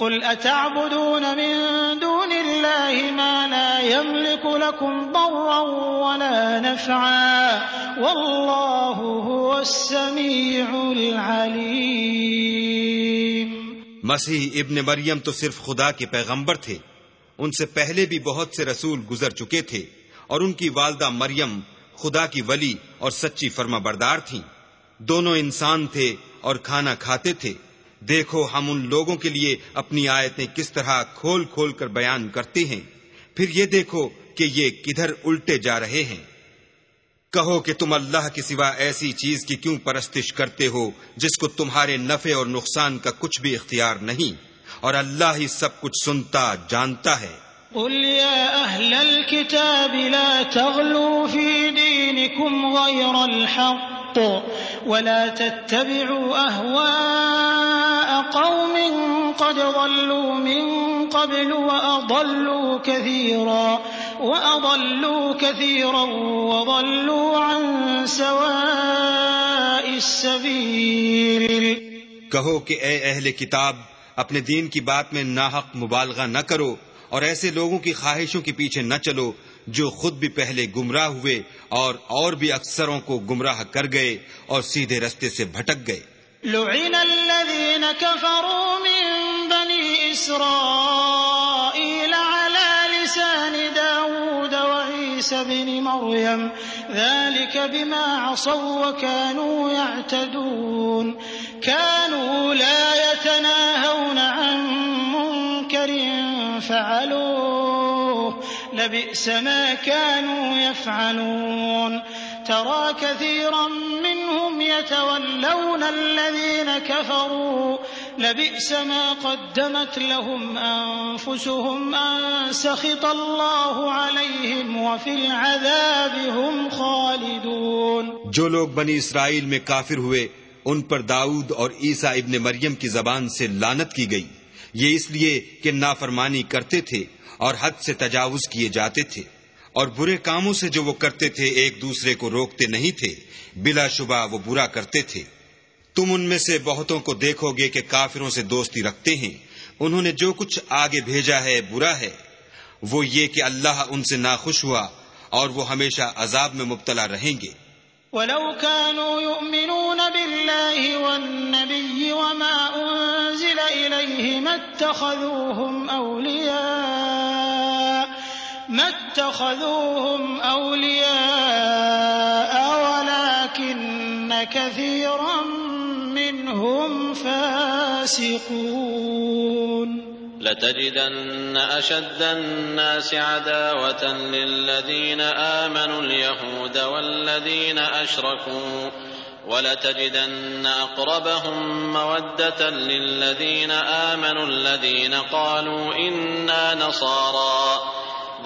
Speaker 3: قل أتعبدون من دون الله ما لا يملك لكم ضرا ولا نفعا والله هو السميع العليم
Speaker 2: مسیح ابن مریم تو صرف خدا کے پیغمبر تھے ان سے پہلے بھی بہت سے رسول گزر چکے تھے اور ان کی والدہ مریم خدا کی ولی اور سچی فرما بردار تھیں دونوں انسان تھے اور کھانا کھاتے تھے دیکھو ہم ان لوگوں کے لیے اپنی آیتیں کس طرح کھول کھول کر بیان کرتے ہیں پھر یہ دیکھو کہ یہ کدھر الٹے جا رہے ہیں کہو کہ تم اللہ کے سوا ایسی چیز کی کیوں پرستش کرتے ہو جس کو تمہارے نفع اور نقصان کا کچھ بھی اختیار نہیں اور اللہ ہی سب کچھ سنتا جانتا ہے
Speaker 3: قل يا أهل الكتاب لا في دينكم غير الحق الحق ولا تتبعوا أهواء قوم قد ضلوا من قبل وأضلوا كثيرا وأضلوا كثيرا وضلوا عن سواء السبيل
Speaker 2: کہو کہ اے اہل کتاب اپنے دین کی بات میں ناحق مبالغہ نہ کرو اور ایسے لوگوں کی خواہشوں کے پیچھے نہ چلو جو خود بھی پہلے گمراہ ہوئے اور اور بھی اکثروں کو گمراہ کر گئے اور سیدھے رستے سے بھٹک گئے
Speaker 3: لعن الذين كفروا من بني إسرائيل على لسان داود وعيسى بن مريم ذلك بما عصوا وكانوا يعتدون كانوا لا يتناهون عن منكر فعلوه لبئس لبئس ما ما كانوا يفعلون ترى كثيرا منهم يتولون الذين كفروا قدمت لهم أنفسهم أن سخط الله عليهم وفي العذاب هم خالدون
Speaker 2: جو لوگ بنی اسرائیل میں کافر ہوئے ان پر داؤد اور عیسیٰ ابن مریم کی زبان سے لانت کی گئی یہ اس لیے کہ نافرمانی کرتے تھے اور حد سے تجاوز کیے جاتے تھے اور برے کاموں سے جو وہ کرتے تھے ایک دوسرے کو روکتے نہیں تھے بلا شبہ وہ برا کرتے تھے تم ان میں سے بہتوں کو دیکھو گے کہ کافروں سے دوستی رکھتے ہیں انہوں نے جو کچھ آگے بھیجا ہے برا ہے وہ یہ کہ اللہ ان سے ناخوش ہوا اور وہ ہمیشہ عذاب میں مبتلا رہیں گے
Speaker 3: وما أنزل إليه ما اتخذوهم أولياء ما اتخذوهم أولياء ولكن كثيرا منهم فاسقون
Speaker 1: لتجدن أشد الناس عداوة للذين آمنوا اليهود والذين أشركوا ولتجدن أقربهم مودة للذين آمنوا الذين قالوا إنا نصارى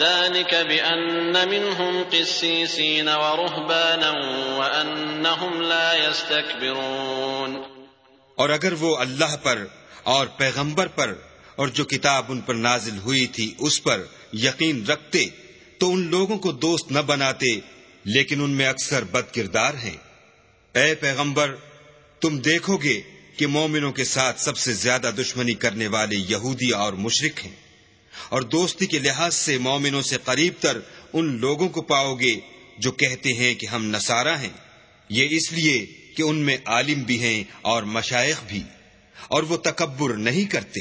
Speaker 1: ذلك بأن منهم قسيسين ورهبانا وأنهم لا يستكبرون
Speaker 2: اور اگر وہ اللہ پر اور پیغمبر پر اور جو کتاب ان پر نازل ہوئی تھی اس پر یقین رکھتے تو ان لوگوں کو دوست نہ بناتے لیکن ان میں اکثر بد کردار ہیں اے پیغمبر تم دیکھو گے کہ مومنوں کے ساتھ سب سے زیادہ دشمنی کرنے والے یہودی اور مشرق ہیں اور دوستی کے لحاظ سے مومنوں سے قریب تر ان لوگوں کو پاؤ گے جو کہتے ہیں کہ ہم نسارا ہیں یہ اس لیے کہ ان میں عالم بھی ہیں اور مشائق بھی اور وہ تکبر نہیں کرتے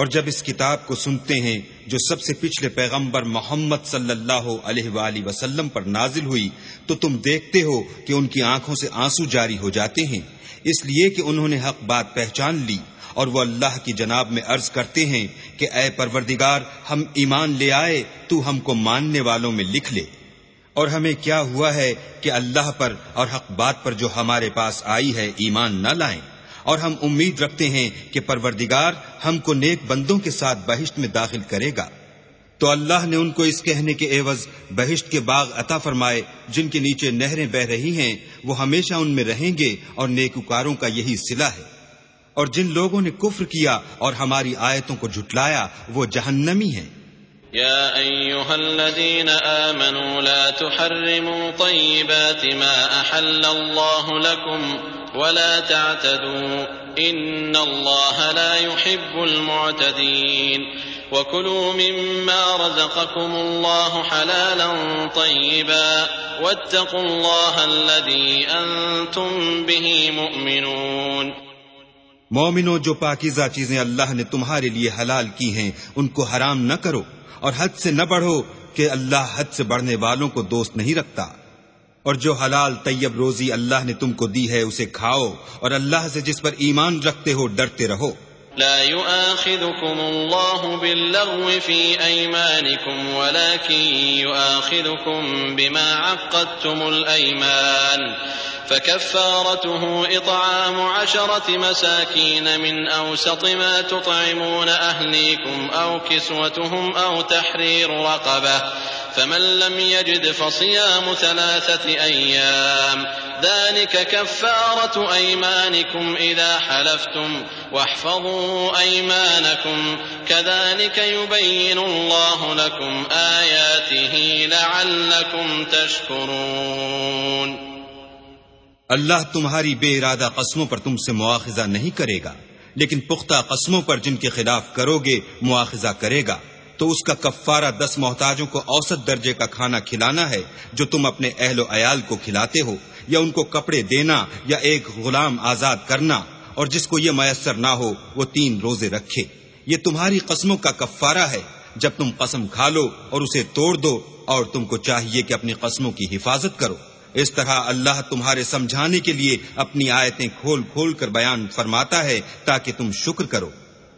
Speaker 2: اور جب اس کتاب کو سنتے ہیں جو سب سے پچھلے پیغمبر محمد صلی اللہ علیہ وآلہ وسلم پر نازل ہوئی تو تم دیکھتے ہو کہ ان کی آنکھوں سے آنسو جاری ہو جاتے ہیں اس لیے کہ انہوں نے حق بات پہچان لی اور وہ اللہ کی جناب میں عرض کرتے ہیں کہ اے پروردگار ہم ایمان لے آئے تو ہم کو ماننے والوں میں لکھ لے اور ہمیں کیا ہوا ہے کہ اللہ پر اور حق بات پر جو ہمارے پاس آئی ہے ایمان نہ لائیں اور ہم امید رکھتے ہیں کہ پروردگار ہم کو نیک بندوں کے ساتھ بہشت میں داخل کرے گا تو اللہ نے ان کو اس کہنے کے عوض بہشت کے باغ عطا فرمائے جن کے نیچے نہریں بہ رہی ہیں وہ ہمیشہ ان میں رہیں گے اور نیکوکاروں کا یہی سلا ہے اور جن لوگوں نے کفر کیا اور ہماری آیتوں کو جھٹلایا وہ جہنمی ہیں
Speaker 1: لا تحرموا ما لكم ولا تعتدوا إن الله لا يحب المعتدين وكلوا مما رزقكم الله حلالا طيبا واتقوا الله الذي أنتم به مؤمنون
Speaker 2: مومنو جو پاکیزہ چیزیں اللہ نے تمہارے لیے حلال کی ہیں ان کو حرام نہ کرو اور حد سے نہ بڑھو کہ اللہ حد سے بڑھنے والوں کو دوست نہیں رکھتا اور جو حلال طیب روزی اللہ نے تم کو دی ہے اسے کھاؤ اور اللہ سے جس پر ایمان رکھتے ہو ڈرتے رہو
Speaker 1: لا يؤاخذكم الله باللغو في ايمانكم ولكن يؤاخذكم بما عقدتم الايمان فكفارته اطعام عشرة مساكين من اوسط ما تطعمون اهليكم او كسوتهم او تحرير رقبه فمن لم يجد فصيام ثلاثة أيام ذلك كفارة أيمانكم أيمانكم إذا حلفتم واحفظوا كذلك يبين الله لكم آياته لعلكم تشكرون
Speaker 2: اللہ تمہاری بے ارادہ قسموں پر تم سے مواخذہ نہیں کرے گا لیکن پختہ قسموں پر جن کے خلاف کرو گے مواخذہ کرے گا تو اس کا کفارہ دس محتاجوں کو اوسط درجے کا کھانا کھلانا ہے جو تم اپنے اہل و عیال کو کھلاتے ہو یا ان کو کپڑے دینا یا ایک غلام آزاد کرنا اور جس کو یہ میسر نہ ہو وہ تین روزے رکھے یہ تمہاری قسموں کا کفارہ ہے جب تم قسم کھا لو اور اسے توڑ دو اور تم کو چاہیے کہ اپنی قسموں کی حفاظت کرو اس طرح اللہ تمہارے سمجھانے کے لیے اپنی آیتیں کھول کھول کر بیان فرماتا ہے تاکہ تم شکر کرو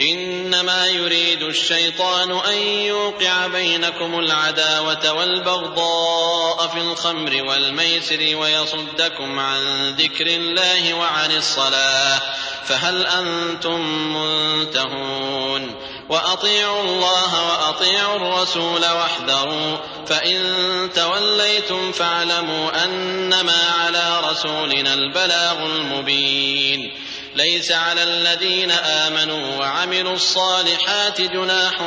Speaker 1: إنما يريد الشيطان أن يوقع بينكم العداوة والبغضاء في الخمر والميسر ويصدكم عن ذكر الله وعن الصلاة فهل أنتم منتهون وأطيعوا الله وأطيعوا الرسول واحذروا فإن توليتم فاعلموا أنما على رسولنا البلاغ المبين ليس على الذين آمنوا وعملوا الصالحات جناح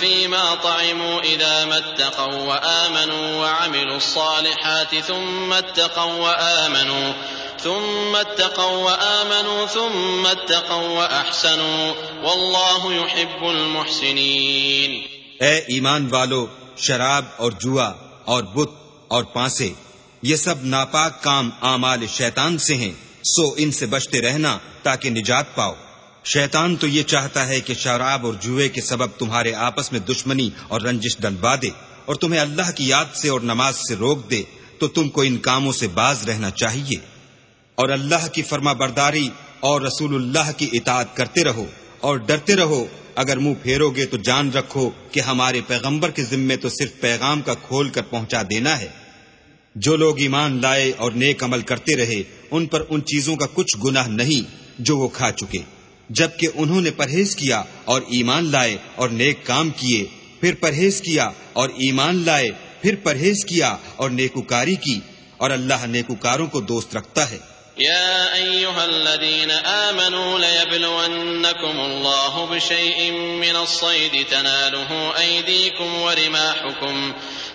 Speaker 1: فيما طعموا إذا ما اتقوا وآمنوا وعملوا الصالحات ثم اتقوا وآمنوا ثم اتقوا وآمنوا ثم اتقوا وأحسنوا والله يحب المحسنين
Speaker 2: اے ایمان والو شراب اور جوا اور بت اور پانسے یہ سب ناپاک کام اعمال شیطان سے ہیں سو ان سے بچتے رہنا تاکہ نجات پاؤ شیطان تو یہ چاہتا ہے کہ شراب اور جوئے کے سبب تمہارے آپس میں دشمنی اور رنجش ڈنبا دے اور تمہیں اللہ کی یاد سے اور نماز سے روک دے تو تم کو ان کاموں سے باز رہنا چاہیے اور اللہ کی فرما برداری اور رسول اللہ کی اطاعت کرتے رہو اور ڈرتے رہو اگر منہ پھیرو گے تو جان رکھو کہ ہمارے پیغمبر کے ذمے تو صرف پیغام کا کھول کر پہنچا دینا ہے جو لوگ ایمان لائے اور نیک عمل کرتے رہے ان پر ان چیزوں کا کچھ گناہ نہیں جو وہ کھا چکے جبکہ انہوں نے پرہیز کیا اور ایمان لائے اور نیک کام کیے پھر پرہیز کیا اور ایمان لائے پھر پرہیز کیا اور نیکوکاری کی اور اللہ نیکوکاروں کو دوست رکھتا ہے
Speaker 1: يا الذين الله بشيء من الصيد تناله ورماحكم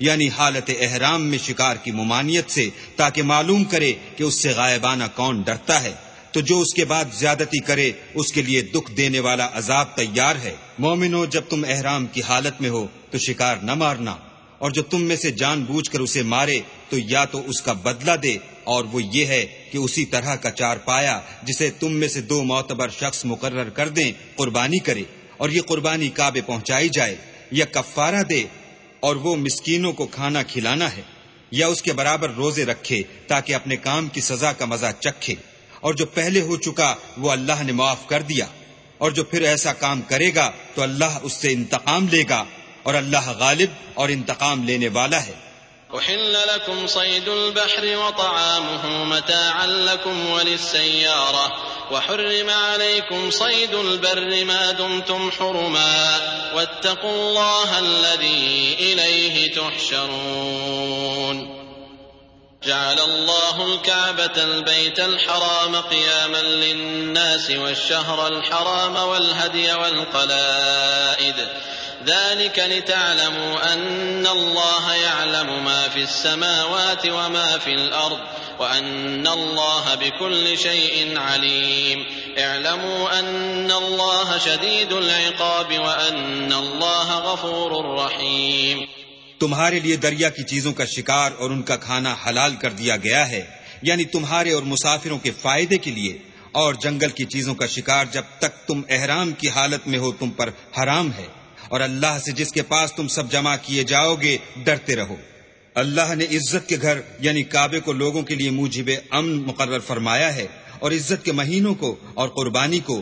Speaker 2: یعنی حالت احرام میں شکار کی ممانیت سے تاکہ معلوم کرے کہ اس سے غائبانہ کون ڈرتا ہے تو جو اس کے بعد زیادتی کرے اس کے لیے دکھ دینے والا عذاب تیار ہے مومنو جب تم احرام کی حالت میں ہو تو شکار نہ مارنا اور جو تم میں سے جان بوجھ کر اسے مارے تو یا تو اس کا بدلہ دے اور وہ یہ ہے کہ اسی طرح کا چار پایا جسے تم میں سے دو معتبر شخص مقرر کر دیں قربانی کرے اور یہ قربانی کعبے پہنچائی جائے یا کفارہ دے اور وہ مسکینوں کو کھانا کھلانا ہے یا اس کے برابر روزے رکھے تاکہ اپنے کام کی سزا کا مزہ چکھے اور جو پہلے ہو چکا وہ اللہ نے معاف کر دیا اور جو پھر ایسا کام کرے گا تو اللہ اس سے انتقام لے گا اور اللہ غالب اور انتقام لینے والا ہے
Speaker 1: وحرم عليكم صيد البر ما دمتم حرما واتقوا الله الذي إليه تحشرون جعل الله الكعبة البيت الحرام قياما للناس والشهر الحرام والهدي والقلائد ذلك لتعلموا أن الله يعلم ما في السماوات وما في الأرض تمہارے
Speaker 2: لیے دریا کی چیزوں کا شکار اور ان کا کھانا حلال کر دیا گیا ہے یعنی تمہارے اور مسافروں کے فائدے کے لیے اور جنگل کی چیزوں کا شکار جب تک تم احرام کی حالت میں ہو تم پر حرام ہے اور اللہ سے جس کے پاس تم سب جمع کیے جاؤ گے ڈرتے رہو اللہ نے عزت کے گھر یعنی کعبے کو لوگوں کے لیے موجب امن مقرر فرمایا ہے اور عزت کے مہینوں کو اور قربانی کو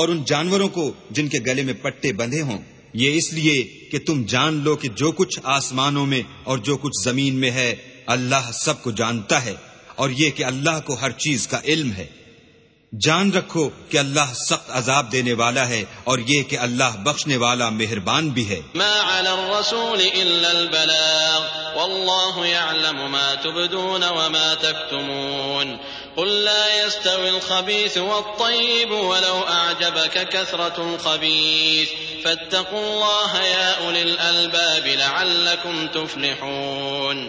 Speaker 2: اور ان جانوروں کو جن کے گلے میں پٹے بندھے ہوں یہ اس لیے کہ تم جان لو کہ جو کچھ آسمانوں میں اور جو کچھ زمین میں ہے اللہ سب کو جانتا ہے اور یہ کہ اللہ کو ہر چیز کا علم ہے جان رکھو کہ اللہ سخت عذاب دینے والا ہے اور یہ کہ اللہ بخشنے والا مہربان بھی ہے
Speaker 1: ما على الرسول الا البلاغ والله يعلم ما تبدون وما تكتمون قل لا يستوي الخبيث والطيب ولو اعجبك كثرة الخبيث فاتقوا الله يا اولي الالباب لعلكم تفلحون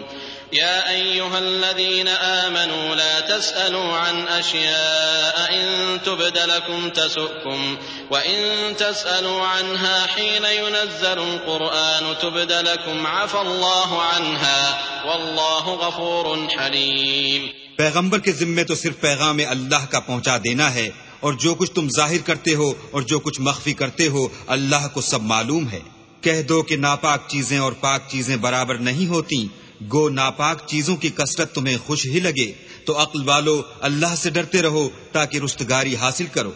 Speaker 1: يا أيها الذين آمنوا لا تسألوا عن أشياء إن تبد لكم تسؤكم وإن تسألوا عنها حين ينزل القرآن تبد لكم عفى الله عنها والله غفور حليم
Speaker 2: پیغمبر کے ذمے تو صرف پیغام اللہ کا پہنچا دینا ہے اور جو کچھ تم ظاہر کرتے ہو اور جو کچھ مخفی کرتے ہو اللہ کو سب معلوم ہے کہہ دو کہ ناپاک چیزیں اور پاک چیزیں برابر نہیں ہوتی گو ناپاک چیزوں کی کثرت تمہیں خوش ہی لگے تو عقل والو اللہ سے ڈرتے رہو تاکہ رستگاری حاصل کرو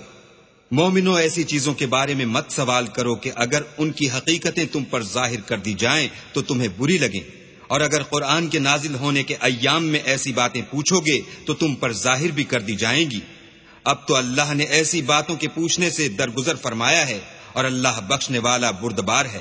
Speaker 2: مومنو ایسی چیزوں کے بارے میں مت سوال کرو کہ اگر ان کی حقیقتیں تم پر ظاہر کر دی جائیں تو تمہیں بری لگیں اور اگر قرآن کے نازل ہونے کے ایام میں ایسی باتیں پوچھو گے تو تم پر ظاہر بھی کر دی جائیں گی اب تو اللہ نے ایسی باتوں کے پوچھنے سے درگزر فرمایا ہے اور اللہ بخشنے والا بردبار ہے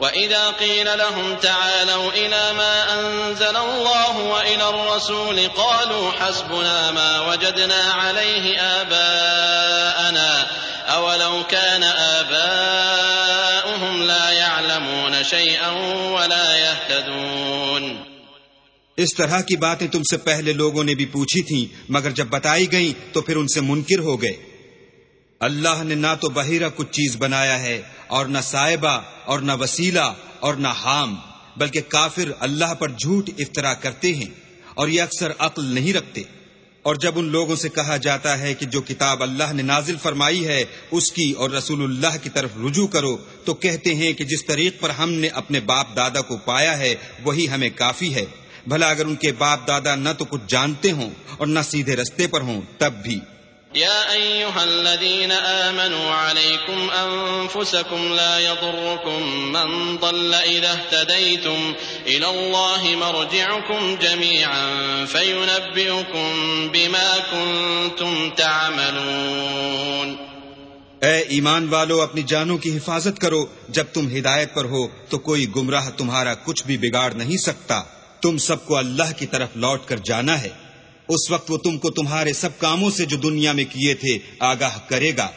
Speaker 1: وَإِذَا قِيلَ لَهُمْ تَعَالَوْا إِلَىٰ مَا أَنزَلَ اللَّهُ وَإِلَى الرَّسُولِ قَالُوا حَسْبُنَا مَا وَجَدْنَا عَلَيْهِ آبَاءَنَا أَوَلَوْ كَانَ آبَاؤُهُمْ لَا يَعْلَمُونَ شَيْئًا وَلَا يَهْتَدُونَ
Speaker 2: اس طرح کی باتیں تم سے پہلے لوگوں نے بھی پوچھی تھیں مگر جب بتائی گئیں تو پھر ان سے منکر ہو گئے اللہ نے نہ تو بحیرہ کچھ چیز بنایا ہے اور نہ صاحبہ اور نہ وسیلہ اور نہ حام بلکہ کافر اللہ پر جھوٹ افطرا کرتے ہیں اور یہ اکثر عقل نہیں رکھتے اور جب ان لوگوں سے کہا جاتا ہے کہ جو کتاب اللہ نے نازل فرمائی ہے اس کی اور رسول اللہ کی طرف رجوع کرو تو کہتے ہیں کہ جس طریق پر ہم نے اپنے باپ دادا کو پایا ہے وہی ہمیں کافی ہے بھلا اگر ان کے باپ دادا نہ تو کچھ جانتے ہوں اور نہ سیدھے رستے پر ہوں تب بھی
Speaker 1: يا أيها الذين آمنوا عليكم أنفسكم لا يضركم من ضل إذا اهتديتم إلى الله مرجعكم جميعا فينبئكم بما كنتم تعملون
Speaker 2: اے ایمان والو اپنی جانوں کی حفاظت کرو جب تم ہدایت پر ہو تو کوئی گمراہ تمہارا کچھ بھی بگاڑ نہیں سکتا تم سب کو اللہ کی طرف لوٹ کر جانا ہے اس وقت وہ تم کو تمہارے سب کاموں سے جو دنیا میں کیے تھے آگاہ کرے گا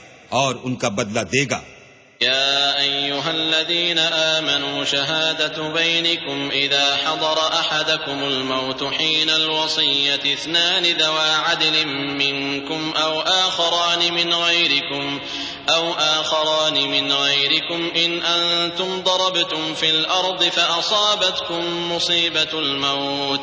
Speaker 2: اور ان کا بدلہ دے گا
Speaker 1: يا أيها الذين آمنوا شهادة بينكم إذا حضر أحدكم الموت حين الوصية اثنان ذوى عدل منكم أو أو آخران آخران من من غيركم غيركم إن أنتم ضربتم في الأرض فأصابتكم مصيبة الموت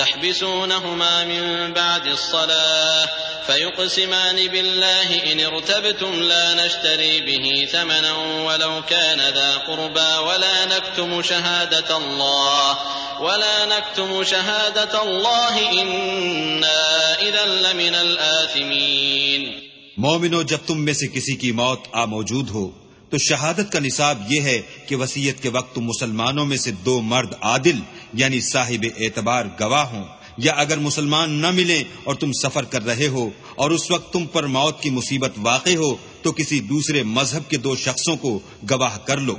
Speaker 1: تحبسونهما من بعد الصلاة فيقسمان بالله إن ارتبتم لا نشتري به ثمنا ولو كان ذا قربا ولا نكتم شهادة الله ولا نكتم شهادة الله إنا إذا لمن الآثمين
Speaker 2: مومنو جب تم میں سے کسی کی موت آ موجود ہو تو شہادت کا نصاب یہ ہے کہ وسیعت کے وقت مسلمانوں میں سے دو مرد عادل یعنی صاحب اعتبار گواہ ہوں یا اگر مسلمان نہ ملے اور تم سفر کر رہے ہو اور اس وقت تم پر موت کی مصیبت واقع ہو تو کسی دوسرے مذہب کے دو شخصوں کو گواہ کر لو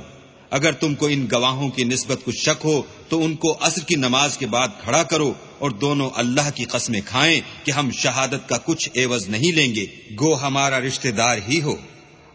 Speaker 2: اگر تم کو ان گواہوں کی نسبت کچھ شک ہو تو ان کو عصر کی نماز کے بعد کھڑا کرو اور دونوں اللہ کی قسمیں کھائیں کہ ہم شہادت کا کچھ ایوز نہیں لیں گے گو ہمارا رشتہ دار ہی ہو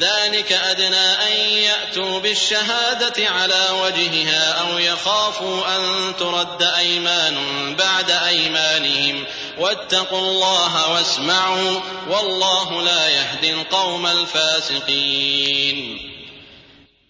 Speaker 1: ذلك أدنى أن يأتوا بالشهادة على وجهها أو يخافوا أن ترد أيمان بعد أيمانهم واتقوا الله واسمعوا والله لا يهدي القوم
Speaker 3: الفاسقين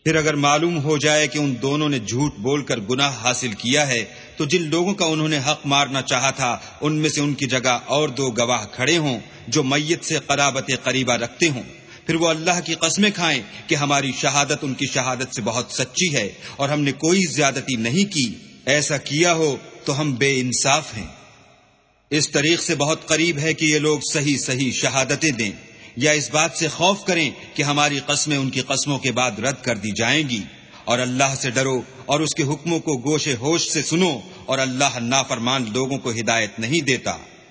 Speaker 2: پھر اگر معلوم ہو جائے کہ ان دونوں نے جھوٹ بول کر گناہ حاصل کیا ہے تو جن لوگوں کا انہوں نے حق مارنا چاہا تھا ان میں سے ان کی جگہ اور دو گواہ کھڑے ہوں جو میت سے قرابت قریبہ رکھتے ہوں پھر وہ اللہ کی قسمیں کھائیں کہ ہماری شہادت ان کی شہادت سے بہت سچی ہے اور ہم نے کوئی زیادتی نہیں کی ایسا کیا ہو تو ہم بے انصاف ہیں اس طریق سے بہت قریب ہے کہ یہ لوگ صحیح صحیح شہادتیں دیں یا اس بات سے خوف کریں کہ ہماری قسمیں ان کی قسموں کے بعد رد کر دی جائیں گی اور اللہ سے ڈرو اور اس کے حکموں کو گوشے ہوش سے سنو اور اللہ نافرمان لوگوں کو ہدایت نہیں دیتا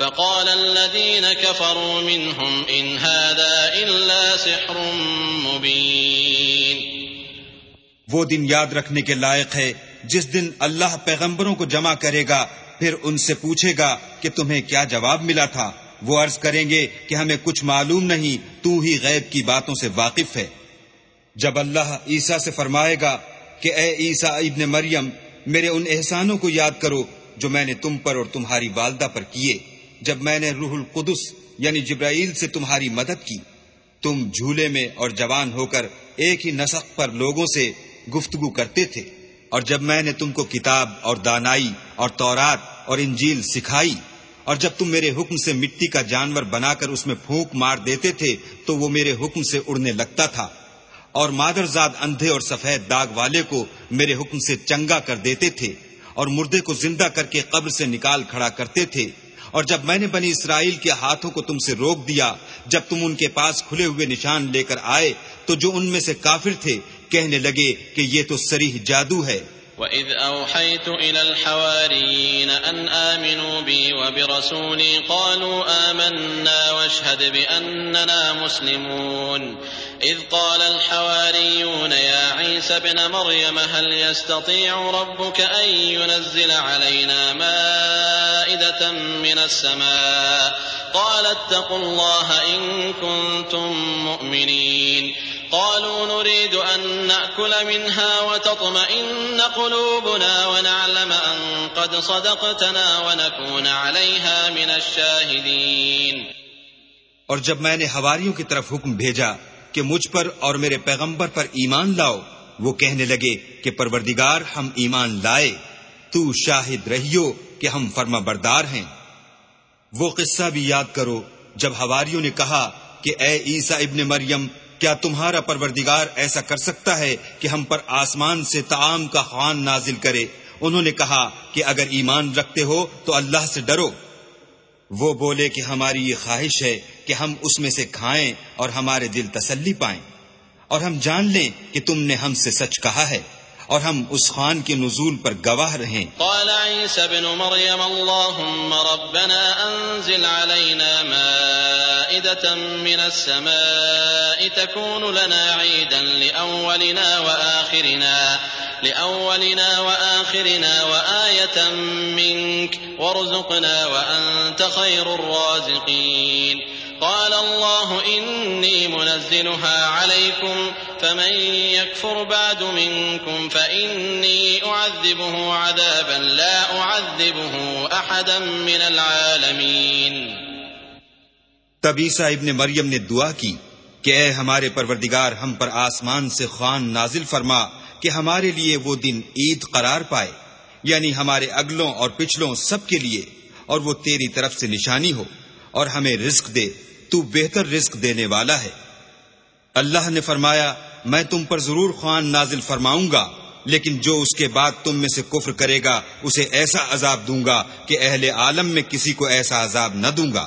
Speaker 1: وہ
Speaker 2: دن یاد رکھنے کے لائق ہے جس دن اللہ پیغمبروں کو جمع کرے گا پھر ان سے پوچھے گا کہ تمہیں کیا جواب ملا تھا وہ عرض کریں گے کہ ہمیں کچھ معلوم نہیں تو ہی غیب کی باتوں سے واقف ہے جب اللہ عیسیٰ سے فرمائے گا کہ اے عیسا ابن مریم میرے ان احسانوں کو یاد کرو جو میں نے تم پر اور تمہاری والدہ پر کیے جب میں نے روح القدس یعنی جبرائیل سے تمہاری مدد کی تم جھولے میں اور جوان ہو کر ایک ہی نسق پر لوگوں سے گفتگو کرتے تھے اور جب میں نے تم کو کتاب اور اور اور دانائی تورات انجیل سکھائی اور جب تم میرے حکم سے مٹی کا جانور بنا کر اس میں پھونک مار دیتے تھے تو وہ میرے حکم سے اڑنے لگتا تھا اور مادرزاد اندھے اور سفید داغ والے کو میرے حکم سے چنگا کر دیتے تھے اور مردے کو زندہ کر کے قبر سے نکال کھڑا کرتے تھے اور جب میں نے بنی اسرائیل کے ہاتھوں کو تم سے روک دیا جب تم ان کے پاس کھلے ہوئے نشان لے کر آئے تو جو ان میں سے کافر تھے کہنے لگے کہ یہ تو سریح جادو ہے
Speaker 1: وَإِذْ أَوْحَيْتُ إِلَى الْحَوَارِيِّينَ أَنْ آمِنُوا بِي وَبِرَسُولِي قَالُوا آمَنَّا وَاشْهَدْ بِأَنَّنَا مُسْلِمُونَ إذ قال الحواريون يا عيسى بن مريم هل يستطيع ربك أن ينزل علينا مائدة من السماء قال اتقوا الله إن كنتم مؤمنين قالوا نريد أن نأكل منها وتطمئن قلوبنا ونعلم أن قد صدقتنا ونكون عليها من الشاهدين
Speaker 2: اور جب میں نے ہواریوں کی طرف حکم بھیجا کہ مجھ پر اور میرے پیغمبر پر ایمان لاؤ وہ کہنے لگے کہ پروردگار ہم ایمان لائے تو شاہد رہیو کہ ہم فرما بردار ہیں وہ قصہ بھی یاد کرو جب ہواریوں نے کہا کہ اے عیسیٰ ابن مریم کیا تمہارا پروردگار ایسا کر سکتا ہے کہ ہم پر آسمان سے تعام کا خوان نازل کرے انہوں نے کہا کہ اگر ایمان رکھتے ہو تو اللہ سے ڈرو وہ بولے کہ ہماری یہ خواہش ہے کہ ہم اس میں سے کھائیں اور ہمارے دل تسلی پائیں اور ہم جان لیں کہ تم نے ہم سے سچ کہا ہے اور ہم اس خان کے نزول پر گواہ رہیں
Speaker 1: قال عیسی بن مریم اللہم ربنا انزل علینا مائدتا من السماء تکون لنا عیدا لأولنا وآخرنا لأولنا وآخرنا وآية منك وارزقنا وأنت خير الرازقين قال الله إني منزلها عليكم فمن يكفر بعد منكم فإني أعذبه عذابا لا أعذبه أحدا من العالمين
Speaker 2: تب عیسیٰ ابن مریم نے دعا کی کہ اے ہمارے پروردگار ہم پر آسمان سے خوان نازل فرما کہ ہمارے لیے وہ دن عید قرار پائے یعنی ہمارے اگلوں اور پچھلوں سب کے لیے اور وہ تیری طرف سے نشانی ہو اور ہمیں رزق دے تو بہتر رزق دینے والا ہے اللہ نے فرمایا میں تم پر ضرور خوان نازل فرماؤں گا لیکن جو اس کے بعد تم میں سے کفر کرے گا اسے ایسا عذاب دوں گا کہ اہل عالم میں کسی کو ایسا عذاب نہ دوں گا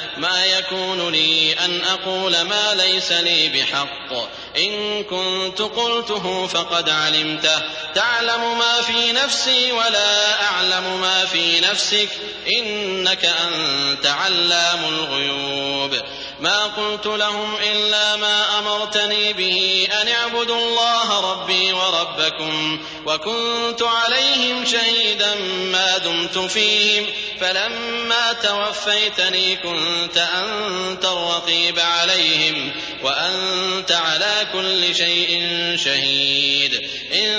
Speaker 1: مَا يَكُونُ لِي أَنْ أَقُولَ مَا لَيْسَ لِي بِحَقٍّ ۚ إِن كُنتُ قُلْتُهُ فَقَدْ عَلِمْتَهُ ۚ تَعْلَمُ مَا فِي نَفْسِي وَلَا أَعْلَمُ مَا فِي نَفْسِكَ ۚ إِنَّكَ أَنتَ عَلَّامُ الْغُيُوبِ مَا قُلْتُ لَهُمْ إِلَّا مَا أَمَرْتَنِي بِهِ أَنِ اعْبُدُوا اللَّهَ رَبِّي وَرَبَّكُمْ ۚ وَكُنتُ عَلَيْهِمْ شَهِيدًا مَّا دُمْتُ فِيهِمْ شَهِيدٌ إِن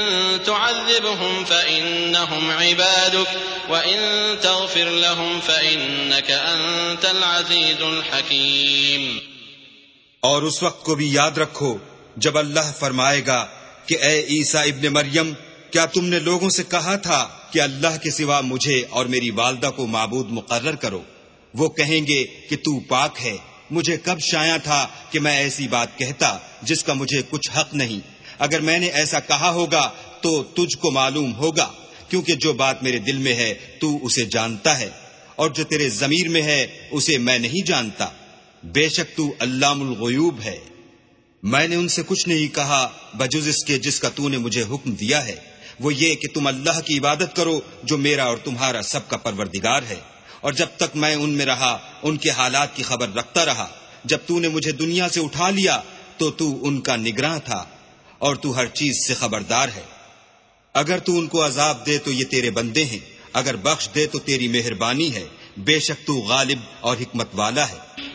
Speaker 1: تُعَذِّبْهُمْ فَإِنَّهُمْ عِبَادُكَ وَإِن تَغْفِرْ لَهُمْ فَإِنَّكَ أَنتَ الْعَزِيزُ الْحَكِيمُ
Speaker 2: اور اس وقت کو بھی یاد رکھو جب اللہ فرمائے گا کہ اے ابن مریم کیا تم نے لوگوں سے کہا تھا کہ اللہ کے سوا مجھے اور میری والدہ کو معبود مقرر کرو وہ کہیں گے کہ تو پاک ہے مجھے کب شایا تھا کہ میں ایسی بات کہتا جس کا مجھے کچھ حق نہیں اگر میں نے ایسا کہا ہوگا تو تجھ کو معلوم ہوگا کیونکہ جو بات میرے دل میں ہے تو اسے جانتا ہے اور جو تیرے ضمیر میں ہے اسے میں نہیں جانتا بے شک تو اللہ الغیوب ہے میں نے ان سے کچھ نہیں کہا بجز اس کے جس کا تو نے مجھے حکم دیا ہے وہ یہ کہ تم اللہ کی عبادت کرو جو میرا اور تمہارا سب کا پروردگار ہے اور جب تک میں ان میں رہا ان کے حالات کی خبر رکھتا رہا جب تو نے مجھے دنیا سے اٹھا لیا تو تو ان کا نگراں تھا اور تو ہر چیز سے خبردار ہے اگر تو ان کو عذاب دے تو یہ تیرے بندے ہیں اگر بخش دے تو تیری مہربانی ہے بے شک تو غالب اور حکمت والا ہے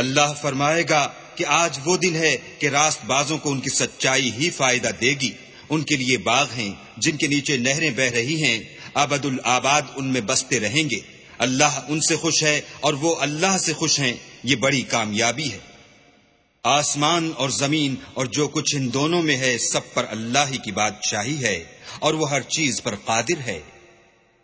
Speaker 2: اللہ فرمائے گا کہ آج وہ دن ہے کہ راست بازوں کو ان کی سچائی ہی فائدہ دے گی ان کے لیے باغ ہیں جن کے نیچے نہریں بہ رہی ہیں آبد الآباد ان میں بستے رہیں گے اللہ ان سے خوش ہے اور وہ اللہ سے خوش ہیں یہ بڑی کامیابی ہے آسمان اور زمین اور جو کچھ ان دونوں میں ہے سب پر اللہ ہی کی بادشاہی ہے اور وہ ہر چیز پر قادر ہے